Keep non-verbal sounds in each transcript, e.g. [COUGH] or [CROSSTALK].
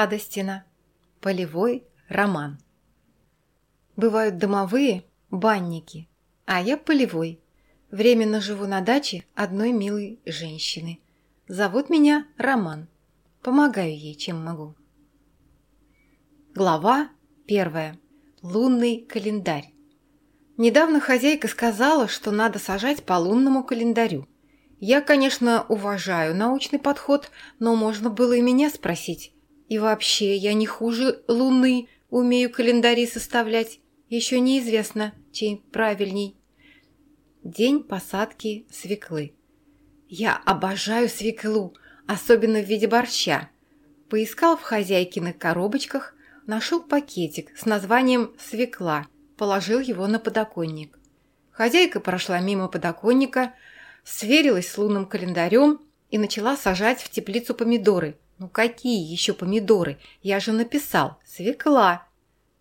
Радостина. Полевой роман. Бывают домовые, банники, а я полевой. Временно живу на даче одной милой женщины. Зовут меня Роман. Помогаю ей, чем могу. Глава первая. Лунный календарь. Недавно хозяйка сказала, что надо сажать по лунному календарю. Я, конечно, уважаю научный подход, но можно было и меня спросить. И вообще, я не хуже Луны, умею календари составлять. Еще неизвестно, чей правильней. День посадки свеклы. Я обожаю свеклу, особенно в виде борща. Поискал в хозяйкиных коробочках, нашел пакетик с названием «свекла», положил его на подоконник. Хозяйка прошла мимо подоконника, сверилась с лунным календарем и начала сажать в теплицу помидоры. Ну какие еще помидоры? Я же написал «свекла».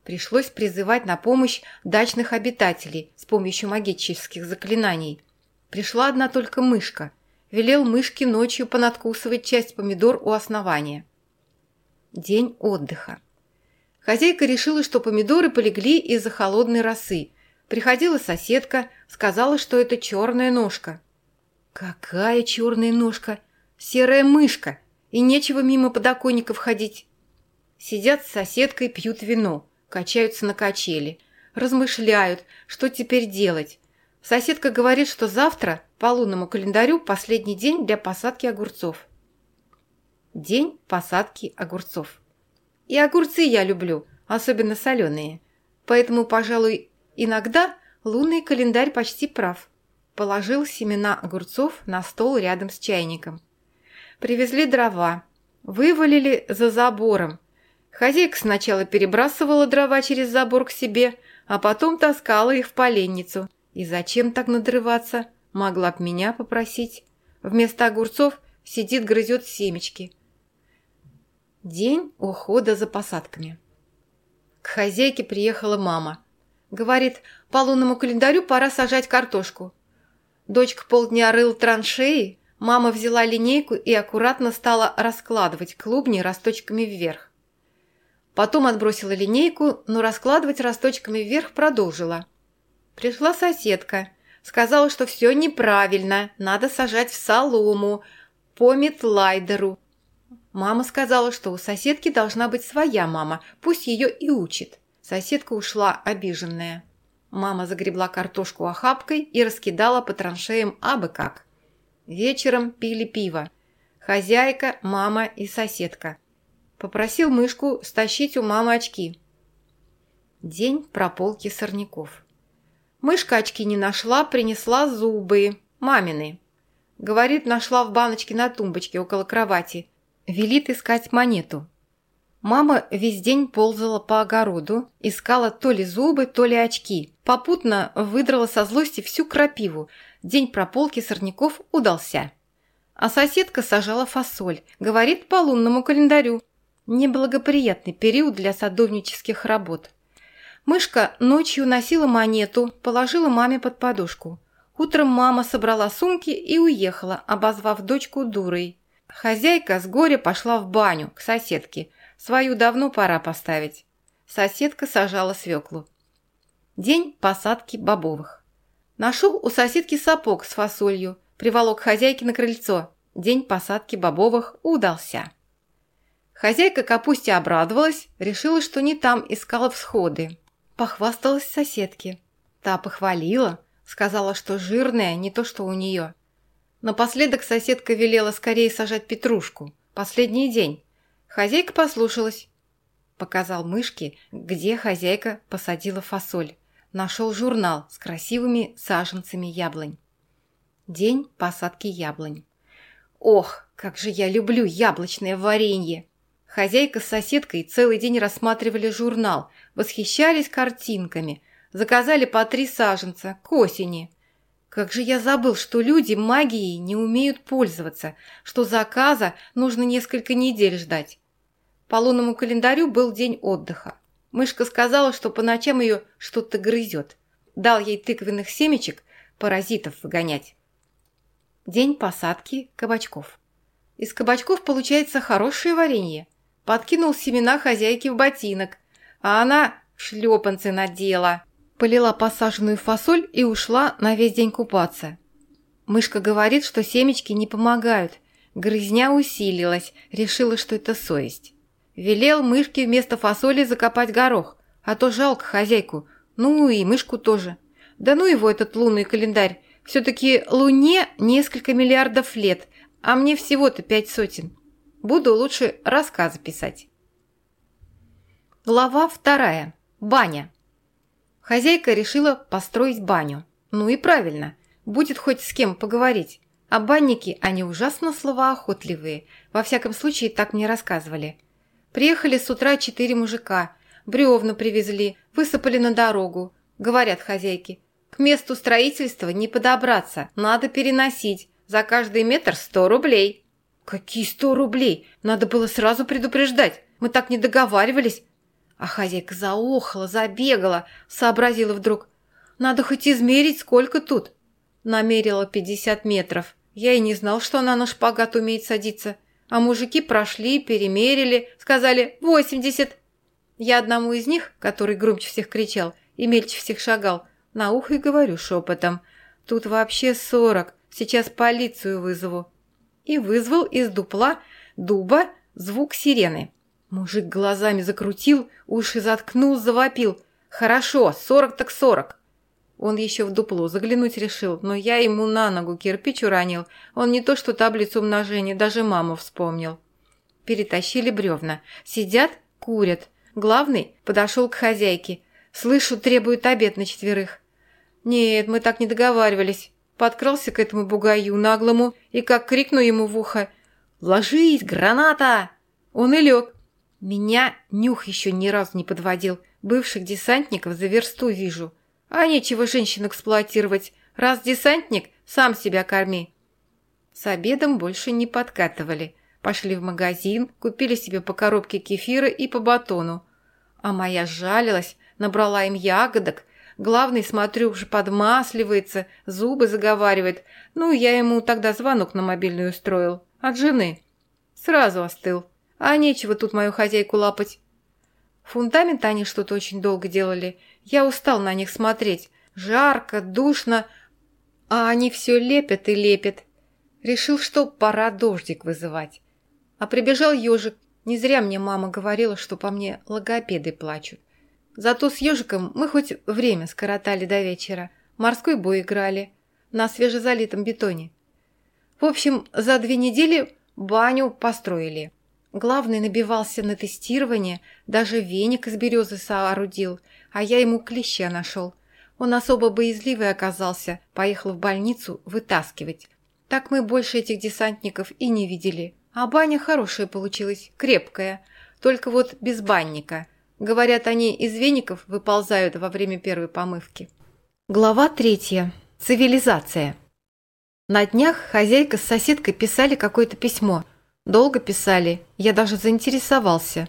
Пришлось призывать на помощь дачных обитателей с помощью магических заклинаний. Пришла одна только мышка. Велел мышке ночью понадкусывать часть помидор у основания. День отдыха. Хозяйка решила, что помидоры полегли из-за холодной росы. Приходила соседка, сказала, что это черная ножка. Какая черная ножка? Серая мышка. И нечего мимо подоконников ходить. Сидят с соседкой, пьют вино, качаются на качели. Размышляют, что теперь делать. Соседка говорит, что завтра по лунному календарю последний день для посадки огурцов. День посадки огурцов. И огурцы я люблю, особенно соленые. Поэтому, пожалуй, иногда лунный календарь почти прав положил семена огурцов на стол рядом с чайником. Привезли дрова, вывалили за забором. Хозяйка сначала перебрасывала дрова через забор к себе, а потом таскала их в поленницу. И зачем так надрываться? Могла б меня попросить. Вместо огурцов сидит, грызет семечки. День ухода за посадками. К хозяйке приехала мама. Говорит, по лунному календарю пора сажать картошку. Дочка полдня рыл траншеи, мама взяла линейку и аккуратно стала раскладывать клубни росточками вверх. Потом отбросила линейку, но раскладывать росточками вверх продолжила. Пришла соседка. Сказала, что все неправильно, надо сажать в солому, по метлайдеру. Мама сказала, что у соседки должна быть своя мама, пусть ее и учит. Соседка ушла обиженная. Мама загребла картошку охапкой и раскидала по траншеям абы как. Вечером пили пиво. Хозяйка, мама и соседка. Попросил мышку стащить у мамы очки. День прополки сорняков. Мышка очки не нашла, принесла зубы. Мамины. Говорит, нашла в баночке на тумбочке около кровати. Велит искать монету. Мама весь день ползала по огороду, искала то ли зубы, то ли очки. Попутно выдрала со злости всю крапиву. День прополки сорняков удался. А соседка сажала фасоль, говорит по лунному календарю. Неблагоприятный период для садовнических работ. Мышка ночью носила монету, положила маме под подушку. Утром мама собрала сумки и уехала, обозвав дочку дурой. Хозяйка с горя пошла в баню к соседке – Свою давно пора поставить. Соседка сажала свеклу. День посадки бобовых. Нашел у соседки сапог с фасолью, приволок хозяйки на крыльцо. День посадки бобовых удался. Хозяйка капусте обрадовалась, решила, что не там искала всходы. Похвасталась соседке. Та похвалила, сказала, что жирная, не то что у нее. Напоследок соседка велела скорее сажать петрушку. Последний день. Хозяйка послушалась. Показал мышке, где хозяйка посадила фасоль. Нашел журнал с красивыми саженцами яблонь. День посадки яблонь. Ох, как же я люблю яблочное варенье! Хозяйка с соседкой целый день рассматривали журнал, восхищались картинками, заказали по три саженца к осени. Как же я забыл, что люди магией не умеют пользоваться, что заказа нужно несколько недель ждать. По лунному календарю был день отдыха. Мышка сказала, что по ночам ее что-то грызет. Дал ей тыквенных семечек паразитов выгонять. День посадки кабачков. Из кабачков получается хорошее варенье. подкинул семена хозяйки в ботинок, а она шлепанцы надела. Полила посаженную фасоль и ушла на весь день купаться. Мышка говорит, что семечки не помогают. Грызня усилилась, решила, что это совесть. Велел мышке вместо фасоли закопать горох, а то жалко хозяйку, ну и мышку тоже. Да ну его этот лунный календарь, все-таки Луне несколько миллиардов лет, а мне всего-то пять сотен. Буду лучше рассказы писать. Глава вторая. Баня. Хозяйка решила построить баню. Ну и правильно, будет хоть с кем поговорить. А банники, они ужасно словоохотливые. Во всяком случае, так мне рассказывали. Приехали с утра четыре мужика. Бревна привезли, высыпали на дорогу. Говорят хозяйки, к месту строительства не подобраться, надо переносить. За каждый метр сто рублей. «Какие сто рублей? Надо было сразу предупреждать. Мы так не договаривались». А хозяйка заохала, забегала, сообразила вдруг. «Надо хоть измерить, сколько тут». Намерила пятьдесят метров. Я и не знал, что она на шпагат умеет садиться. А мужики прошли, перемерили, сказали «восемьдесят». Я одному из них, который громче всех кричал и мельче всех шагал, на ухо и говорю шепотом. «Тут вообще сорок, сейчас полицию вызову» и вызвал из дупла дуба звук сирены. Мужик глазами закрутил, уши заткнул, завопил. «Хорошо, сорок так сорок!» Он еще в дупло заглянуть решил, но я ему на ногу кирпич уронил. Он не то что таблицу умножения, даже маму вспомнил. Перетащили бревна. Сидят, курят. Главный подошел к хозяйке. Слышу, требует обед на четверых. Нет, мы так не договаривались подкрался к этому бугаю наглому и как крикну ему в ухо «Ложись, граната!» Он и лег. Меня нюх еще ни разу не подводил. Бывших десантников за версту вижу. А нечего женщин эксплуатировать. Раз десантник, сам себя корми. С обедом больше не подкатывали. Пошли в магазин, купили себе по коробке кефира и по батону. А моя жалилась, набрала им ягодок, Главный, смотрю, уже подмасливается, зубы заговаривает. Ну, я ему тогда звонок на мобильную устроил. От жены. Сразу остыл. А нечего тут мою хозяйку лапать. Фундамент они что-то очень долго делали. Я устал на них смотреть. Жарко, душно, а они все лепят и лепят. Решил, что пора дождик вызывать. А прибежал ежик. Не зря мне мама говорила, что по мне логопеды плачут. Зато с ежиком мы хоть время скоротали до вечера. Морской бой играли на свежезалитом бетоне. В общем, за две недели баню построили. Главный набивался на тестирование, даже веник из березы соорудил, а я ему клеща нашел. Он особо боязливый оказался, поехал в больницу вытаскивать. Так мы больше этих десантников и не видели. А баня хорошая получилась, крепкая, только вот без банника – Говорят, они из веников выползают во время первой помывки. Глава третья. Цивилизация. На днях хозяйка с соседкой писали какое-то письмо. Долго писали, я даже заинтересовался.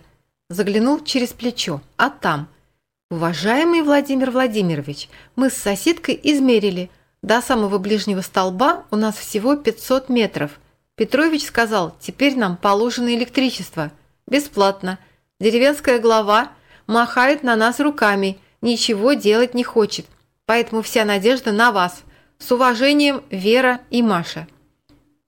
Заглянул через плечо, а там. «Уважаемый Владимир Владимирович, мы с соседкой измерили. До самого ближнего столба у нас всего 500 метров. Петрович сказал, теперь нам положено электричество. Бесплатно. Деревенская глава махает на нас руками, ничего делать не хочет. Поэтому вся надежда на вас. С уважением, Вера и Маша».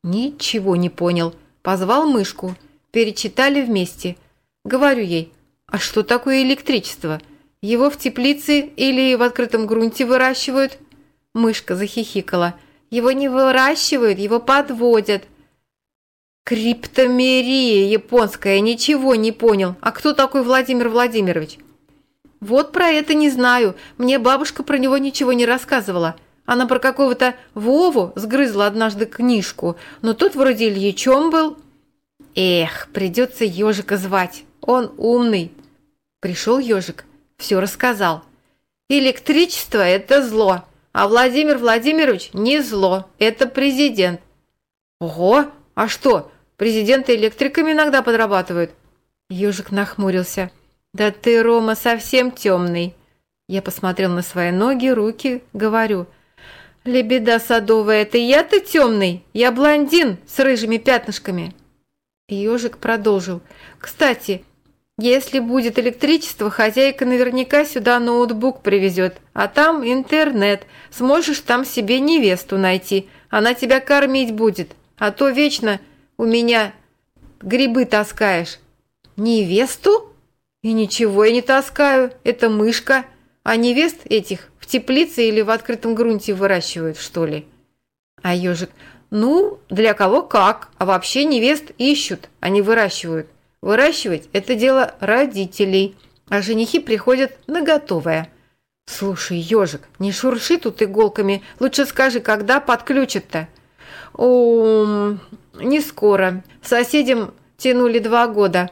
Ничего не понял. Позвал мышку. Перечитали вместе. Говорю ей, а что такое электричество? Его в теплице или в открытом грунте выращивают? Мышка захихикала. Его не выращивают, его подводят. Криптомерия японская, ничего не понял. А кто такой Владимир Владимирович? Вот про это не знаю. Мне бабушка про него ничего не рассказывала. Она про какого-то Вову сгрызла однажды книжку, но тот вроде Ильичом был. Эх, придется ежика звать. Он умный. Пришел ежик, все рассказал. Электричество – это зло, а Владимир Владимирович не зло, это президент. Ого, а что, президенты электриками иногда подрабатывают?» Ежик нахмурился. «Да ты, Рома, совсем темный!» Я посмотрел на свои ноги, руки, говорю. «Лебеда садовая, это я-то темный? Я блондин с рыжими пятнышками!» Ежик продолжил. «Кстати, если будет электричество, хозяйка наверняка сюда ноутбук привезет, а там интернет. Сможешь там себе невесту найти. Она тебя кормить будет, а то вечно у меня грибы таскаешь». «Невесту?» «И ничего я не таскаю, это мышка. А невест этих в теплице или в открытом грунте выращивают, что ли?» А ежик, ну, для кого как, а вообще невест ищут, а не выращивают. Выращивать – это дело родителей, а женихи приходят на готовое. Слушай, ежик, не шурши тут иголками, лучше скажи, когда подключат-то? О, не скоро. Соседям тянули два года.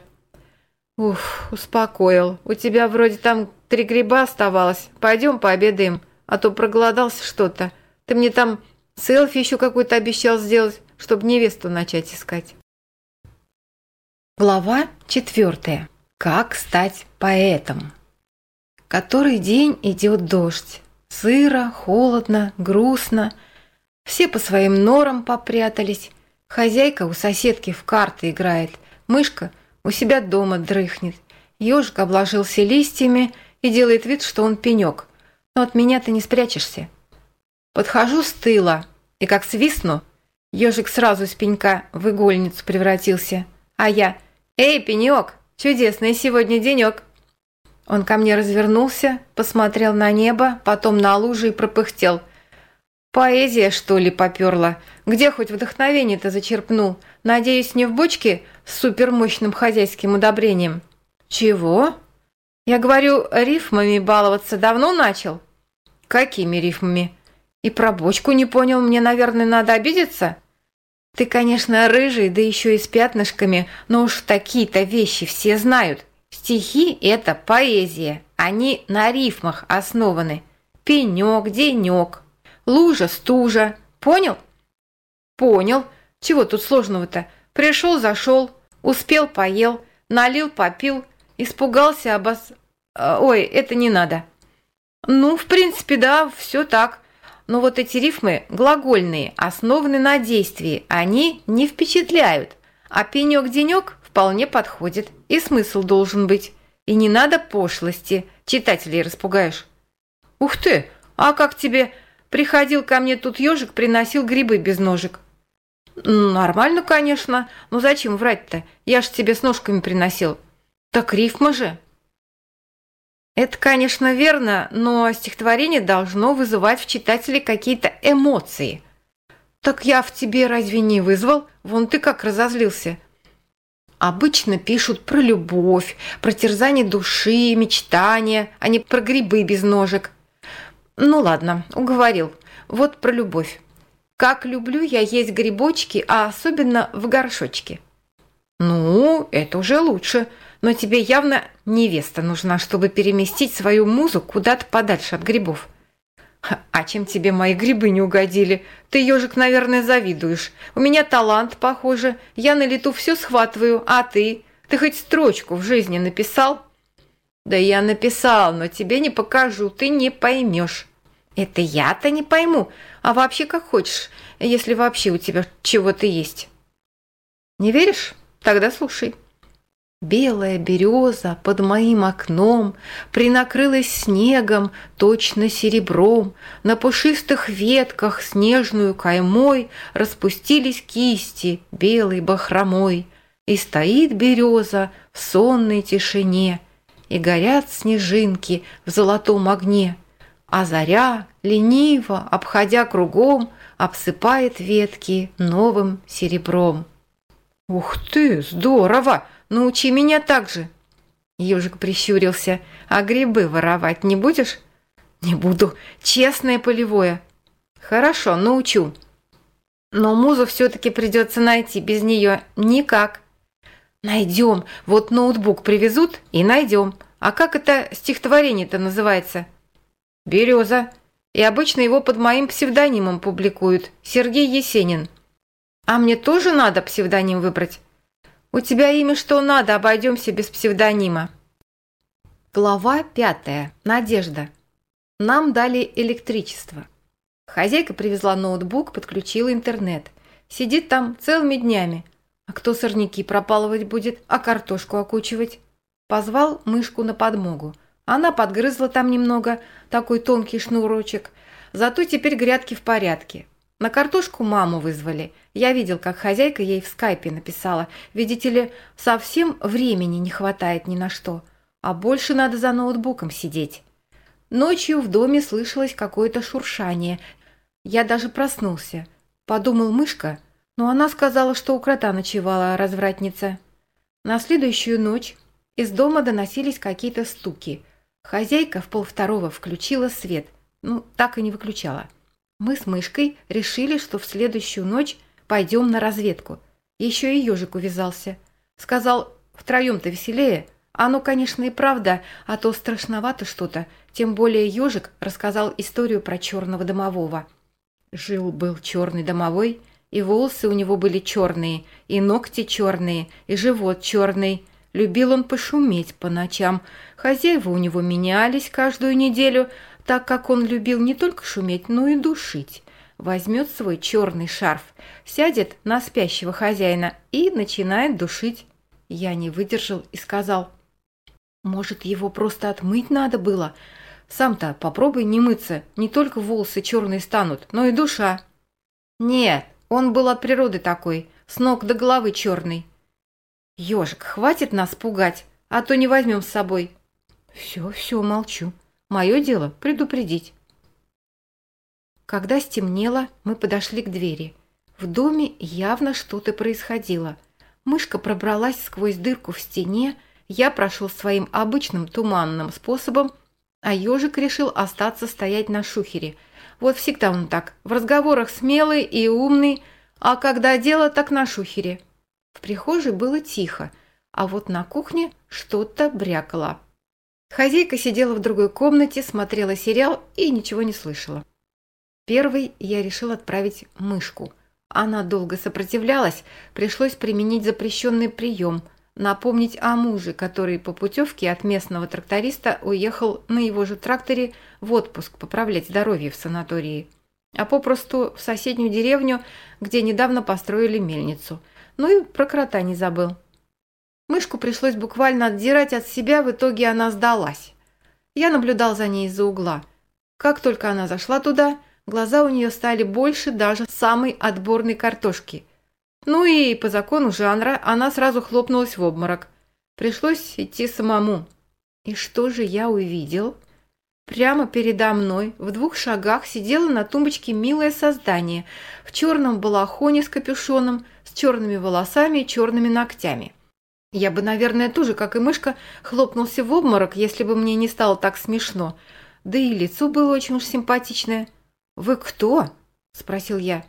Уф, успокоил. У тебя вроде там три гриба оставалось. Пойдем пообедаем, а то проголодался что-то. Ты мне там Селфи еще какой-то обещал сделать, чтобы невесту начать искать. Глава четвертая. Как стать поэтом? Который день идет дождь. Сыро, холодно, грустно. Все по своим норам попрятались. Хозяйка у соседки в карты играет. Мышка у себя дома дрыхнет. Ежик обложился листьями и делает вид, что он пенек. Но от меня ты не спрячешься. Подхожу с тыла и как свистну, ежик сразу с пенька в игольницу превратился. А я «Эй, пенек, чудесный сегодня денек!» Он ко мне развернулся, посмотрел на небо, потом на лужи и пропыхтел. «Поэзия, что ли, поперла? Где хоть вдохновение-то зачерпнул? Надеюсь, не в бочке с супермощным хозяйским удобрением?» «Чего?» «Я говорю, рифмами баловаться давно начал?» «Какими рифмами?» И про бочку не понял, мне, наверное, надо обидеться? Ты, конечно, рыжий, да еще и с пятнышками, но уж такие-то вещи все знают. Стихи – это поэзия, они на рифмах основаны. Пенек, денек, лужа, стужа. Понял? Понял. Чего тут сложного-то? Пришел, зашел, успел, поел, налил, попил, испугался, обос... Э, ой, это не надо. Ну, в принципе, да, все так. Но вот эти рифмы глагольные, основаны на действии, они не впечатляют. А пенек-денек вполне подходит, и смысл должен быть. И не надо пошлости, читателей распугаешь. Ух ты, а как тебе приходил ко мне тут ежик, приносил грибы без ножек? Нормально, конечно, но зачем врать-то? Я ж тебе с ножками приносил. Так рифма же. Это, конечно, верно, но стихотворение должно вызывать в читателе какие-то эмоции. Так я в тебе разве не вызвал? Вон ты как разозлился. Обычно пишут про любовь, про терзание души, мечтания, а не про грибы без ножек. Ну ладно, уговорил. Вот про любовь. Как люблю я есть грибочки, а особенно в горшочке. Ну, это уже лучше но тебе явно невеста нужна, чтобы переместить свою музу куда-то подальше от грибов. А чем тебе мои грибы не угодили? Ты, ежик, наверное, завидуешь. У меня талант, похоже. Я на лету все схватываю, а ты? Ты хоть строчку в жизни написал? Да я написал, но тебе не покажу, ты не поймешь. Это я-то не пойму, а вообще как хочешь, если вообще у тебя чего-то есть. Не веришь? Тогда слушай. Белая береза под моим окном Принакрылась снегом, точно серебром, На пушистых ветках снежную каймой Распустились кисти белой бахромой, И стоит береза в сонной тишине, И горят снежинки в золотом огне, А заря, лениво, обходя кругом, Обсыпает ветки новым серебром. «Ух ты, здорово!» Научи меня так же. Ежик прищурился. А грибы воровать не будешь? Не буду. Честное полевое. Хорошо, научу. Но музу все-таки придется найти. Без нее никак. Найдем. Вот ноутбук привезут и найдем. А как это стихотворение-то называется? Береза. И обычно его под моим псевдонимом публикуют. Сергей Есенин. А мне тоже надо псевдоним выбрать? «У тебя имя что надо, обойдемся без псевдонима». Глава пятая. Надежда. Нам дали электричество. Хозяйка привезла ноутбук, подключила интернет. Сидит там целыми днями. А кто сорняки пропалывать будет, а картошку окучивать? Позвал мышку на подмогу. Она подгрызла там немного, такой тонкий шнурочек. Зато теперь грядки в порядке. На картошку маму вызвали. Я видел, как хозяйка ей в скайпе написала. Видите ли, совсем времени не хватает ни на что. А больше надо за ноутбуком сидеть. Ночью в доме слышалось какое-то шуршание. Я даже проснулся. Подумал мышка, но она сказала, что у крота ночевала развратница. На следующую ночь из дома доносились какие-то стуки. Хозяйка в полвторого включила свет. Ну, так и не выключала. Мы с мышкой решили, что в следующую ночь пойдем на разведку. Еще и ежик увязался. Сказал, втроем-то веселее. Оно, конечно, и правда, а то страшновато что-то. Тем более ежик рассказал историю про черного домового. Жил-был черный домовой, и волосы у него были черные, и ногти черные, и живот черный. Любил он пошуметь по ночам. Хозяева у него менялись каждую неделю, так как он любил не только шуметь, но и душить. Возьмет свой черный шарф, сядет на спящего хозяина и начинает душить. Я не выдержал и сказал, может, его просто отмыть надо было? Сам-то попробуй не мыться, не только волосы черные станут, но и душа. Нет, он был от природы такой, с ног до головы черный. Ежик, хватит нас пугать, а то не возьмем с собой. Все, все, молчу. Мое дело предупредить. Когда стемнело, мы подошли к двери. В доме явно что-то происходило. Мышка пробралась сквозь дырку в стене, я прошел своим обычным туманным способом, а ежик решил остаться стоять на шухере. Вот всегда он так, в разговорах смелый и умный, а когда дело, так на шухере. В прихожей было тихо, а вот на кухне что-то брякало. Хозяйка сидела в другой комнате, смотрела сериал и ничего не слышала. Первый я решил отправить мышку. Она долго сопротивлялась, пришлось применить запрещенный прием – напомнить о муже, который по путевке от местного тракториста уехал на его же тракторе в отпуск поправлять здоровье в санатории, а попросту в соседнюю деревню, где недавно построили мельницу. Ну и про крота не забыл. Мышку пришлось буквально отдирать от себя, в итоге она сдалась. Я наблюдал за ней из-за угла. Как только она зашла туда, глаза у нее стали больше даже самой отборной картошки. Ну и по закону жанра она сразу хлопнулась в обморок. Пришлось идти самому. И что же я увидел? Прямо передо мной, в двух шагах, сидело на тумбочке милое создание в черном балахоне с капюшоном, с черными волосами и черными ногтями. Я бы, наверное, тоже, как и мышка, хлопнулся в обморок, если бы мне не стало так смешно. Да и лицо было очень уж симпатичное. «Вы кто?» – спросил я.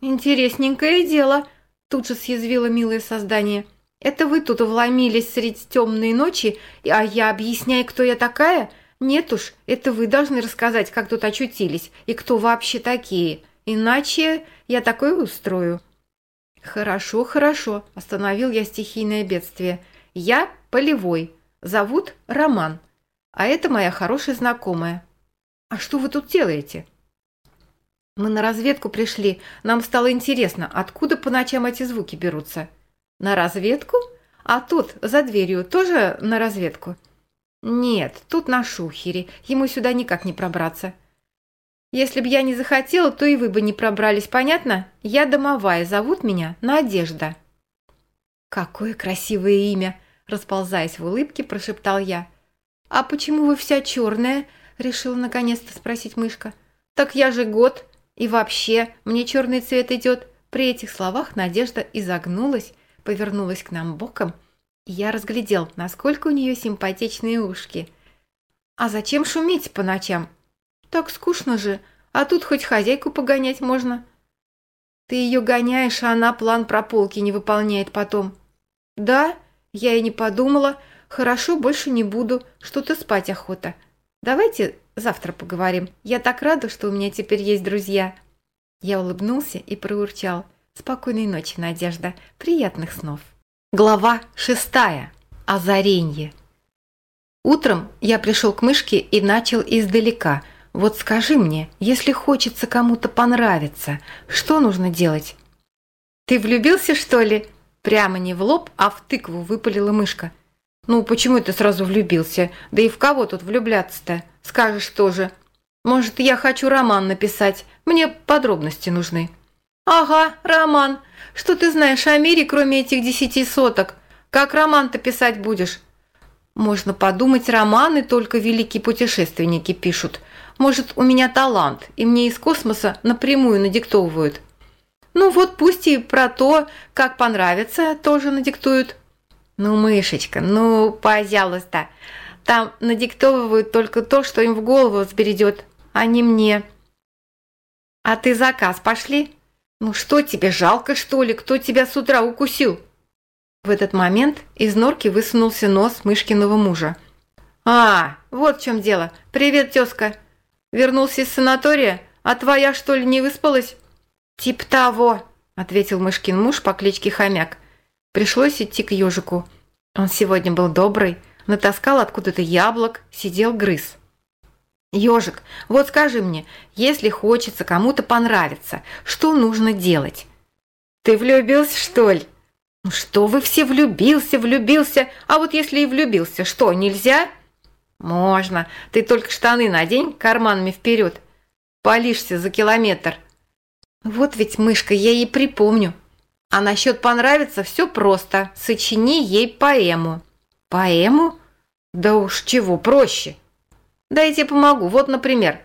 «Интересненькое дело», – тут же съязвило милое создание. «Это вы тут вломились средь темной ночи, а я объясняю, кто я такая? Нет уж, это вы должны рассказать, как тут очутились и кто вообще такие. Иначе я такое устрою». «Хорошо, хорошо», – остановил я стихийное бедствие. «Я Полевой. Зовут Роман. А это моя хорошая знакомая». «А что вы тут делаете?» «Мы на разведку пришли. Нам стало интересно, откуда по ночам эти звуки берутся». «На разведку? А тут, за дверью, тоже на разведку?» «Нет, тут на шухере. Ему сюда никак не пробраться». Если б я не захотела, то и вы бы не пробрались, понятно? Я домовая, зовут меня Надежда». «Какое красивое имя!» – расползаясь в улыбке, прошептал я. «А почему вы вся черная?» – решила наконец-то спросить мышка. «Так я же год. И вообще, мне черный цвет идет». При этих словах Надежда изогнулась, повернулась к нам боком, и я разглядел, насколько у нее симпатичные ушки. «А зачем шуметь по ночам?» Так скучно же, а тут хоть хозяйку погонять можно. Ты ее гоняешь, а она план прополки не выполняет потом. Да, я и не подумала. Хорошо, больше не буду. Что-то спать охота. Давайте завтра поговорим. Я так рада, что у меня теперь есть друзья. Я улыбнулся и проурчал. Спокойной ночи, Надежда. Приятных снов. Глава шестая. Озаренье. Утром я пришел к мышке и начал издалека – вот скажи мне, если хочется кому-то понравиться, что нужно делать? Ты влюбился, что ли? Прямо не в лоб, а в тыкву выпалила мышка. «Ну, почему ты сразу влюбился? Да и в кого тут влюбляться-то? Скажешь тоже. Может, я хочу роман написать? Мне подробности нужны». «Ага, роман. Что ты знаешь о мире, кроме этих десяти соток? Как роман-то писать будешь?» «Можно подумать, романы только великие путешественники пишут. Может, у меня талант, и мне из космоса напрямую надиктовывают». «Ну вот пусть и про то, как понравится, тоже надиктуют». «Ну, мышечка, ну, пожалуйста. Там надиктовывают только то, что им в голову взбередет, а не мне». «А ты заказ пошли?» «Ну что тебе, жалко что ли? Кто тебя с утра укусил?» В этот момент из норки высунулся нос мышкиного мужа. «А, вот в чем дело. Привет, тезка. Вернулся из санатория? А твоя, что ли, не выспалась?» «Тип того», – ответил мышкин муж по кличке Хомяк. Пришлось идти к ежику. Он сегодня был добрый, натаскал откуда-то яблок, сидел грыз. «Ежик, вот скажи мне, если хочется кому-то понравиться, что нужно делать?» «Ты влюбился, что ли?» «Ну что вы все влюбился, влюбился, а вот если и влюбился, что, нельзя?» «Можно, ты только штаны надень карманами вперед, полишься за километр». «Вот ведь, мышка, я ей припомню. А насчет понравится все просто, сочини ей поэму». «Поэму? Да уж чего проще». Да я тебе помогу. Вот, например.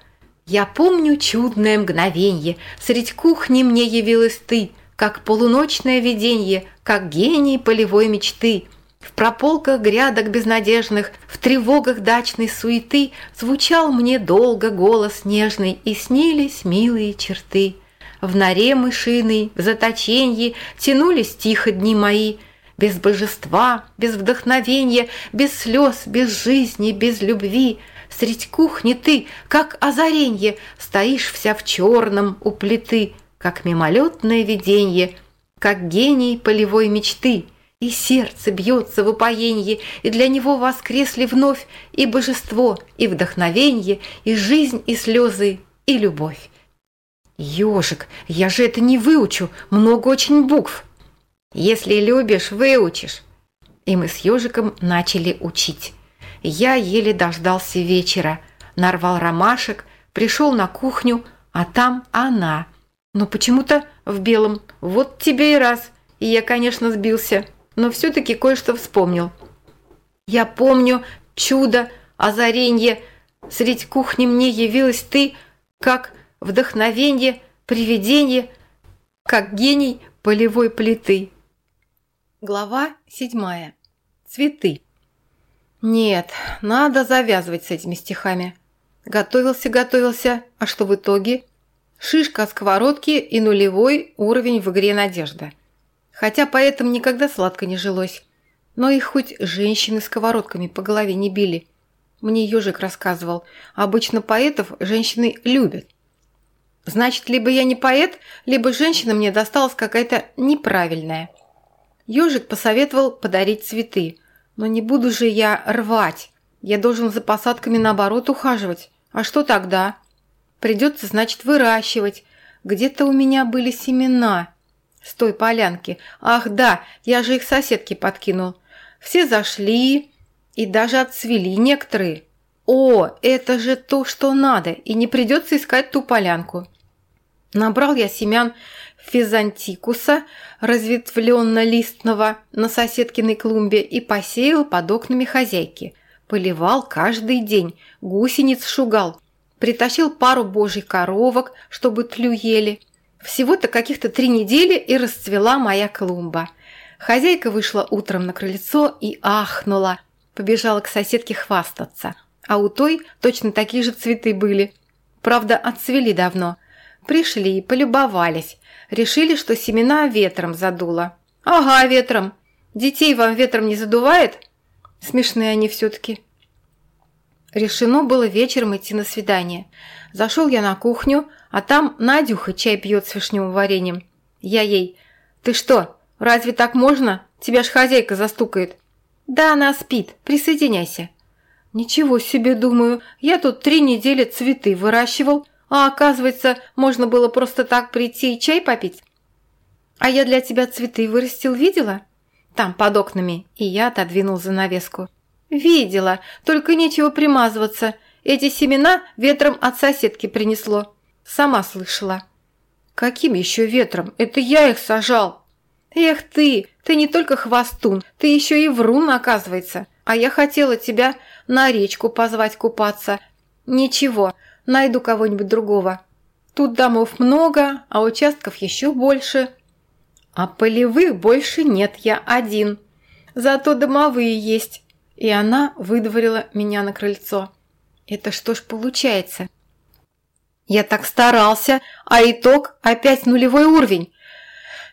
«Я помню чудное мгновенье, Средь кухни мне явилась ты, Как полуночное виденье, Как гений полевой мечты». В прополках грядок безнадежных, В тревогах дачной суеты Звучал мне долго голос нежный, И снились милые черты. В норе мышиной, в заточенье Тянулись тихо дни мои, Без божества, без вдохновения, Без слез, без жизни, без любви — Средь кухни ты, как озаренье, Стоишь вся в черном у плиты, Как мимолетное виденье, Как гений полевой мечты. И сердце бьется в упоенье, И для него воскресли вновь И божество, и вдохновенье, И жизнь, и слезы, и любовь. Ёжик, я же это не выучу, много очень букв. Если любишь, выучишь. И мы с ежиком начали учить. Я еле дождался вечера, нарвал ромашек, пришел на кухню, а там она. Но почему-то в белом. Вот тебе и раз. И я, конечно, сбился, но все-таки кое-что вспомнил. Я помню чудо, озаренье. Средь кухни мне явилась ты, как вдохновенье, привидение, как гений полевой плиты. Глава седьмая. Цветы. Нет, надо завязывать с этими стихами. Готовился, готовился, а что в итоге? Шишка сковородки и нулевой уровень в игре «Надежда». Хотя поэтому никогда сладко не жилось. Но их хоть женщины сковородками по голове не били. Мне ежик рассказывал. Обычно поэтов женщины любят. Значит, либо я не поэт, либо женщина мне досталась какая-то неправильная. Ежик посоветовал подарить цветы – но не буду же я рвать. Я должен за посадками наоборот ухаживать. А что тогда? Придется, значит, выращивать. Где-то у меня были семена с той полянки. Ах, да, я же их соседке подкинул. Все зашли и даже отцвели некоторые. О, это же то, что надо, и не придется искать ту полянку. Набрал я семян физантикуса, разветвленно-листного, на соседкиной клумбе и посеял под окнами хозяйки. Поливал каждый день, гусениц шугал. Притащил пару божьих коровок, чтобы тлю ели. Всего-то каких-то три недели и расцвела моя клумба. Хозяйка вышла утром на крыльцо и ахнула. Побежала к соседке хвастаться. А у той точно такие же цветы были. Правда, отцвели давно. Пришли, полюбовались. Решили, что семена ветром задуло. Ага, ветром. Детей вам ветром не задувает? Смешные они все-таки. Решено было вечером идти на свидание. Зашел я на кухню, а там Надюха чай пьет с вишневым вареньем. Я ей, ты что, разве так можно? Тебя ж хозяйка застукает. Да, она спит, присоединяйся. Ничего себе, думаю, я тут три недели цветы выращивал, а оказывается, можно было просто так прийти и чай попить? А я для тебя цветы вырастил, видела? там, под окнами, и я отодвинул занавеску. «Видела, только нечего примазываться. Эти семена ветром от соседки принесло. Сама слышала». «Каким еще ветром? Это я их сажал». «Эх ты, ты не только хвостун, ты еще и врун, оказывается. А я хотела тебя на речку позвать купаться. Ничего, найду кого-нибудь другого. Тут домов много, а участков еще больше. А полевых больше нет, я один. Зато домовые есть. И она выдворила меня на крыльцо. Это что ж получается? Я так старался, а итог опять нулевой уровень.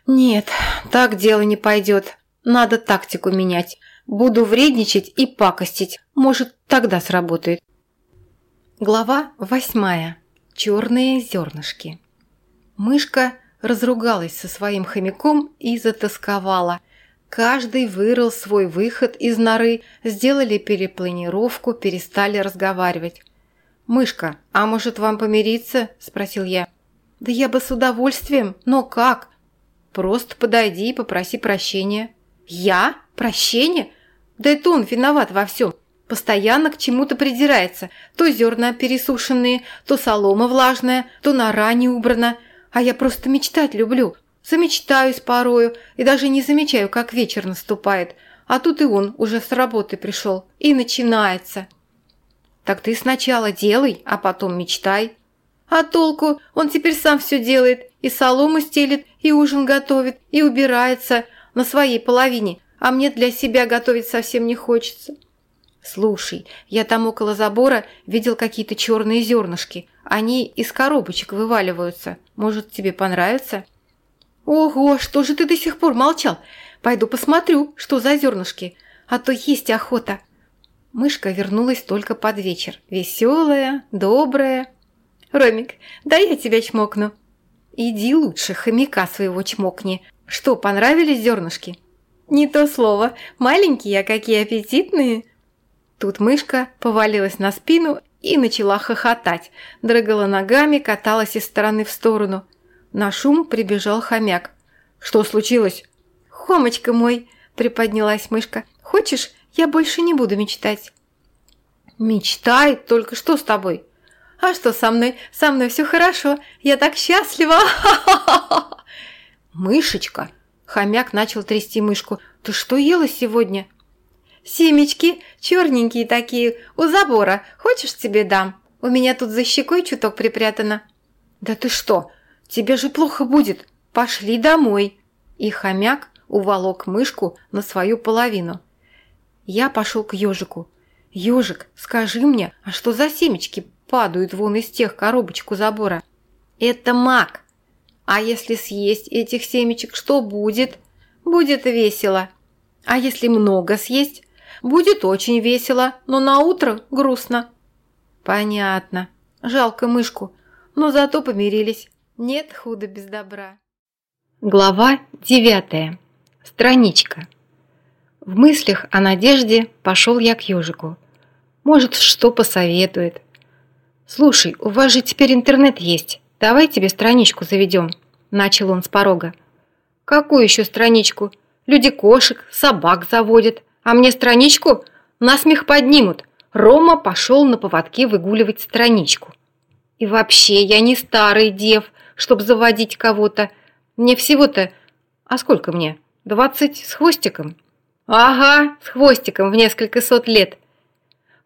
Нет, так дело не пойдет. Надо тактику менять. Буду вредничать и пакостить. Может, тогда сработает. Глава восьмая. Черные зернышки. Мышка разругалась со своим хомяком и затасковала. Каждый вырыл свой выход из норы, сделали перепланировку, перестали разговаривать. «Мышка, а может вам помириться?» – спросил я. «Да я бы с удовольствием, но как?» «Просто подойди и попроси прощения». «Я? Прощение? Да это он виноват во всем. Постоянно к чему-то придирается. То зерна пересушенные, то солома влажная, то нора не убрана. А я просто мечтать люблю. Замечтаюсь порою и даже не замечаю, как вечер наступает. А тут и он уже с работы пришел. И начинается. Так ты сначала делай, а потом мечтай. А толку? Он теперь сам все делает. И солому стелит, и ужин готовит, и убирается на своей половине. А мне для себя готовить совсем не хочется. «Слушай, я там около забора видел какие-то черные зернышки. Они из коробочек вываливаются. Может, тебе понравится?» «Ого, что же ты до сих пор молчал? Пойду посмотрю, что за зернышки, а то есть охота». Мышка вернулась только под вечер. Веселая, добрая. «Ромик, дай я тебя чмокну». «Иди лучше, хомяка своего чмокни. Что, понравились зернышки?» «Не то слово. Маленькие, а какие аппетитные!» Тут мышка повалилась на спину и начала хохотать, дрыгала ногами, каталась из стороны в сторону. На шум прибежал хомяк. «Что случилось?» «Хомочка мой!» – приподнялась мышка. «Хочешь, я больше не буду мечтать?» «Мечтай? Только что с тобой?» «А что со мной? Со мной все хорошо. Я так счастлива!» [LAUGHS] «Мышечка!» – хомяк начал трясти мышку. «Ты что ела сегодня?» Семечки, черненькие такие, у забора. Хочешь, тебе дам? У меня тут за щекой чуток припрятано». «Да ты что? Тебе же плохо будет. Пошли домой». И хомяк уволок мышку на свою половину. Я пошел к ежику. «Ежик, скажи мне, а что за семечки падают вон из тех коробочек у забора?» «Это мак. А если съесть этих семечек, что будет?» «Будет весело. А если много съесть?» Будет очень весело, но на утро грустно». «Понятно. Жалко мышку, но зато помирились. Нет худа без добра». Глава девятая. Страничка. В мыслях о надежде пошел я к ежику. Может, что посоветует. «Слушай, у вас же теперь интернет есть. Давай тебе страничку заведем», – начал он с порога. «Какую еще страничку? Люди кошек, собак заводят а мне страничку насмех поднимут. Рома пошел на поводке выгуливать страничку. И вообще, я не старый дев, чтобы заводить кого-то. Мне всего-то... А сколько мне? Двадцать с хвостиком? Ага, с хвостиком в несколько сот лет.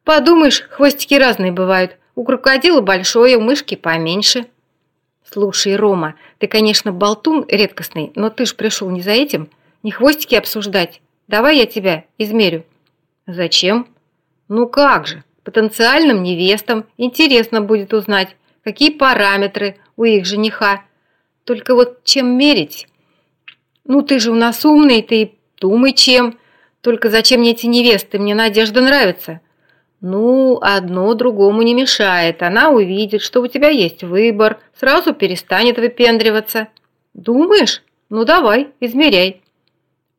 Подумаешь, хвостики разные бывают. У крокодила большое, у мышки поменьше. Слушай, Рома, ты, конечно, болтун редкостный, но ты ж пришел не за этим. Не хвостики обсуждать, Давай я тебя измерю». «Зачем?» «Ну как же, потенциальным невестам интересно будет узнать, какие параметры у их жениха. Только вот чем мерить?» «Ну ты же у нас умный, ты думай чем. Только зачем мне эти невесты? Мне Надежда нравится». «Ну, одно другому не мешает. Она увидит, что у тебя есть выбор, сразу перестанет выпендриваться». «Думаешь? Ну давай, измеряй».